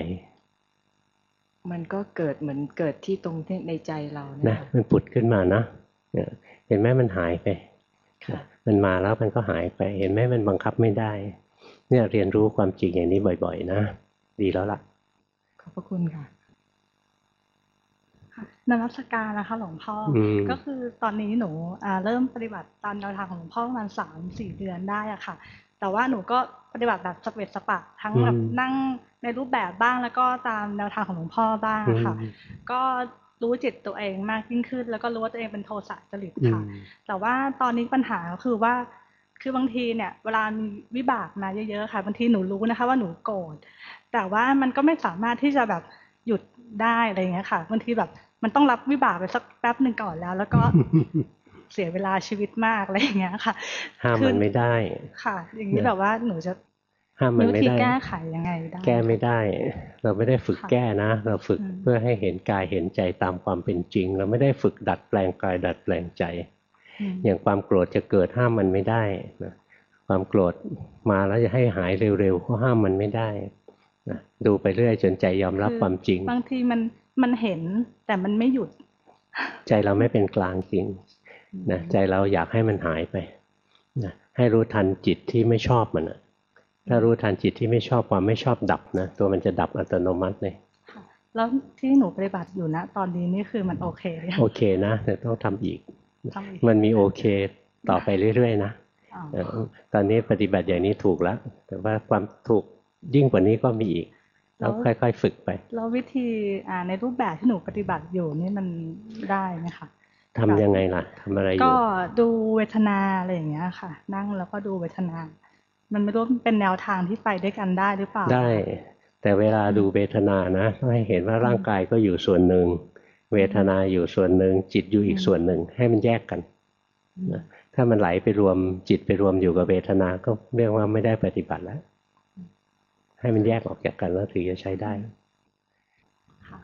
มันก็เกิดเหมือนเกิดที่ตรงที่ในใจเราเนี่ยนะค่ะมันผุดขึ้นมานะเนี่ยเห็นไหมมันหายไปค่ะมันมาแล้วมันก็หายไป เห็นไหมมันบังคับไม่ได้ เนี่ยเรียนรู้ความจริงอย่างนี้บ่อย ๆ นะ ดีแล้วล่ะ ขอบพระคุณค่ะค่ะ นมัสการนะคะหลวงพ่ออมก็คือตอนนี้หนูอ่าเริ่มปฏิบัติตามแนวทางของหลวงพ่อประมาณสามสี่เดือนได้อะค่ะ แต่ว่าหนูก็ปฏิบัติแบบสเปซสปะ ทั้งแบบอืมนั่งในรูปแบบบ้างแล้วก็ตามแนวทางของหลวงพ่อบ้างอะค่ะอืมก็รู้จิตตัวเองมากยิ่งขึ้น แล้วก็รู้ว่าตัวเองเป็นโทสะจริตอืค่ะมแต่ว่าตอนนี้ปัญหาก็คือว่าคือบางทีเนี่ยเวลามีวิบากมาเยอะๆค่ะบางทีหนูรู้นะคะ ว่าหนูโกรธแต่ว่ามันก็ไม่สามารถที่จะแบบหยุดได้อะไรอย่างเงี้ยค่ะบางทีแบบ มันต้องรับวิบากไปสักแป๊บหนึ่งก่อนแล้ว แล้วก็เสียเวลาชีวิตมากอะไรอย่างเงี้ยค่ะ ห้ามคือมันไม่ได้ ค่ะ อย่างนี้นะแบบว่าหนูจะห้ามมัมีนวิไม่ธีได้แก้ไขยังไงได้ แก้ไม่ได้ เราไม่ได้ฝึกค่ะแก้นะ เราฝึกอืมเพื่อให้เห็นกายเห็นใจตามความเป็นจริง เราไม่ได้ฝึกดัดแปลงกายดัดแปลงใจอืมอย่างความโกรธจะเกิดห้ามมันไม่ได้นะความโกรธมาแล้วจะให้หายเร็วๆก็ห้ามมันไม่ได้นะดูไปเรื่อยจนใจยอมรับความจริง บางทีมัน มันเห็นแต่มันไม่หยุด ใจเราไม่เป็นกลางจริงนะใจเราอยากให้มันหายไปนะให้รู้ทันจิตที่ไม่ชอบมันนะถ้ารู้ทันจิตที่ไม่ชอบความไม่ชอบดับนะตัวมันจะดับอัตโนมัติเลยค่ะแล้วที่หนูปฏิบัติอยู่นะ ตอนนี้นี่คือมันโอเคหรือยังโอเคนะแต่ต้องทำอีกทำอีก มันมีโอเคต่อไปเรื่อยๆนะอ๋อเออตอนนี้ปฏิบัติอย่างนี้ถูกแล้ว แต่ว่าความถูกยิ่งกว่านี้ก็มีอีก ต้องค่อยๆฝึกไป แล้ววิธีอ่าในรูปแบบที่หนูปฏิบัติอยู่นี่มันได้ไหมคะทำยังไงล่ะทำอะไรอยู่ ก็ดูเวทนาอะไรอย่างเงี้ยค่ะ นั่งแล้วก็ดูเวทนา มันไม่รู้ว่าเป็นแนวทางที่ไปด้วยกันได้หรือเปล่า ได้ แต่เวลาดูเวทนานะต้องให้เห็นว่าร่างกายก็อยู่ส่วนหนึ่ง เวทนาอยู่ส่วนหนึ่ง จิตอยู่อีกส่วนหนึ่ง ให้มันแยกกันนะถ้ามันไหลไปรวมจิตไปรวมอยู่กับเวทนาก็เรียกว่าไม่ได้ปฏิบัติแล้ว ให้มันแยกออกจากกันแล้วถึงจะใช้ได้ค่ะ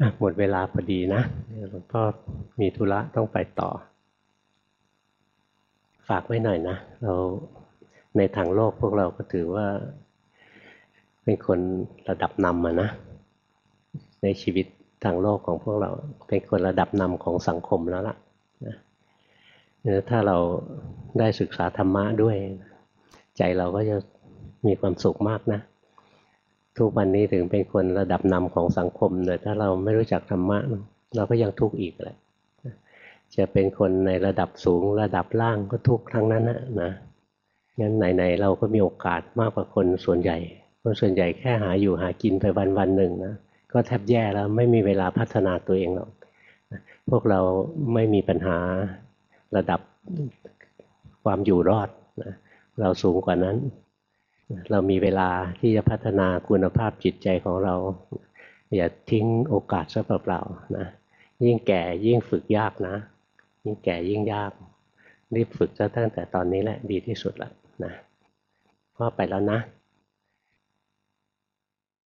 อะหมดเวลาพอดีนะหลวงพ่อมีธุระต้องไปต่อ ฝากไว้หน่อยนะ เราในทางโลกพวกเราก็ถือว่า เป็นคนระดับนำอะนะ ในชีวิตทางโลกของพวกเรา เป็นคนระดับนำของสังคมแล้วล่ะนะเนี่ยถ้าเราได้ศึกษาธรรมะด้วย ใจเราก็จะ มีความสุขมากนะ ทุกวันนี้ถึงเป็นคนระดับนำของสังคมแต่ถ้าเราไม่รู้จักธรรมะ เราก็ยังทุกข์อีกแหละจะเป็นคนในระดับสูงระดับล่างก็ทุกข์ทั้งนั้นนะนะงั้นไหนๆเราก็มีโอกาสมากกว่าคนส่วนใหญ่ คนส่วนใหญ่แค่หาอยู่หากินไปวันวันๆหนึ่งนะก็แทบแย่แล้วไม่มีเวลาพัฒนาตัวเองหรอกพวกเราไม่มีปัญหาระดับความอยู่รอดนะเราสูงกว่านั้น เรามีเวลาที่จะพัฒนาคุณภาพจิตใจของเรา อย่าทิ้งโอกาสซะเปล่าๆนะยิ่งแก่ยิ่งฝึกยากนะ ยิ่งแก่ยิ่งยากรีบฝึกซะตั้งแต่ตอนนี้แหละดีที่สุดละนะพ่อไปแล้วนะ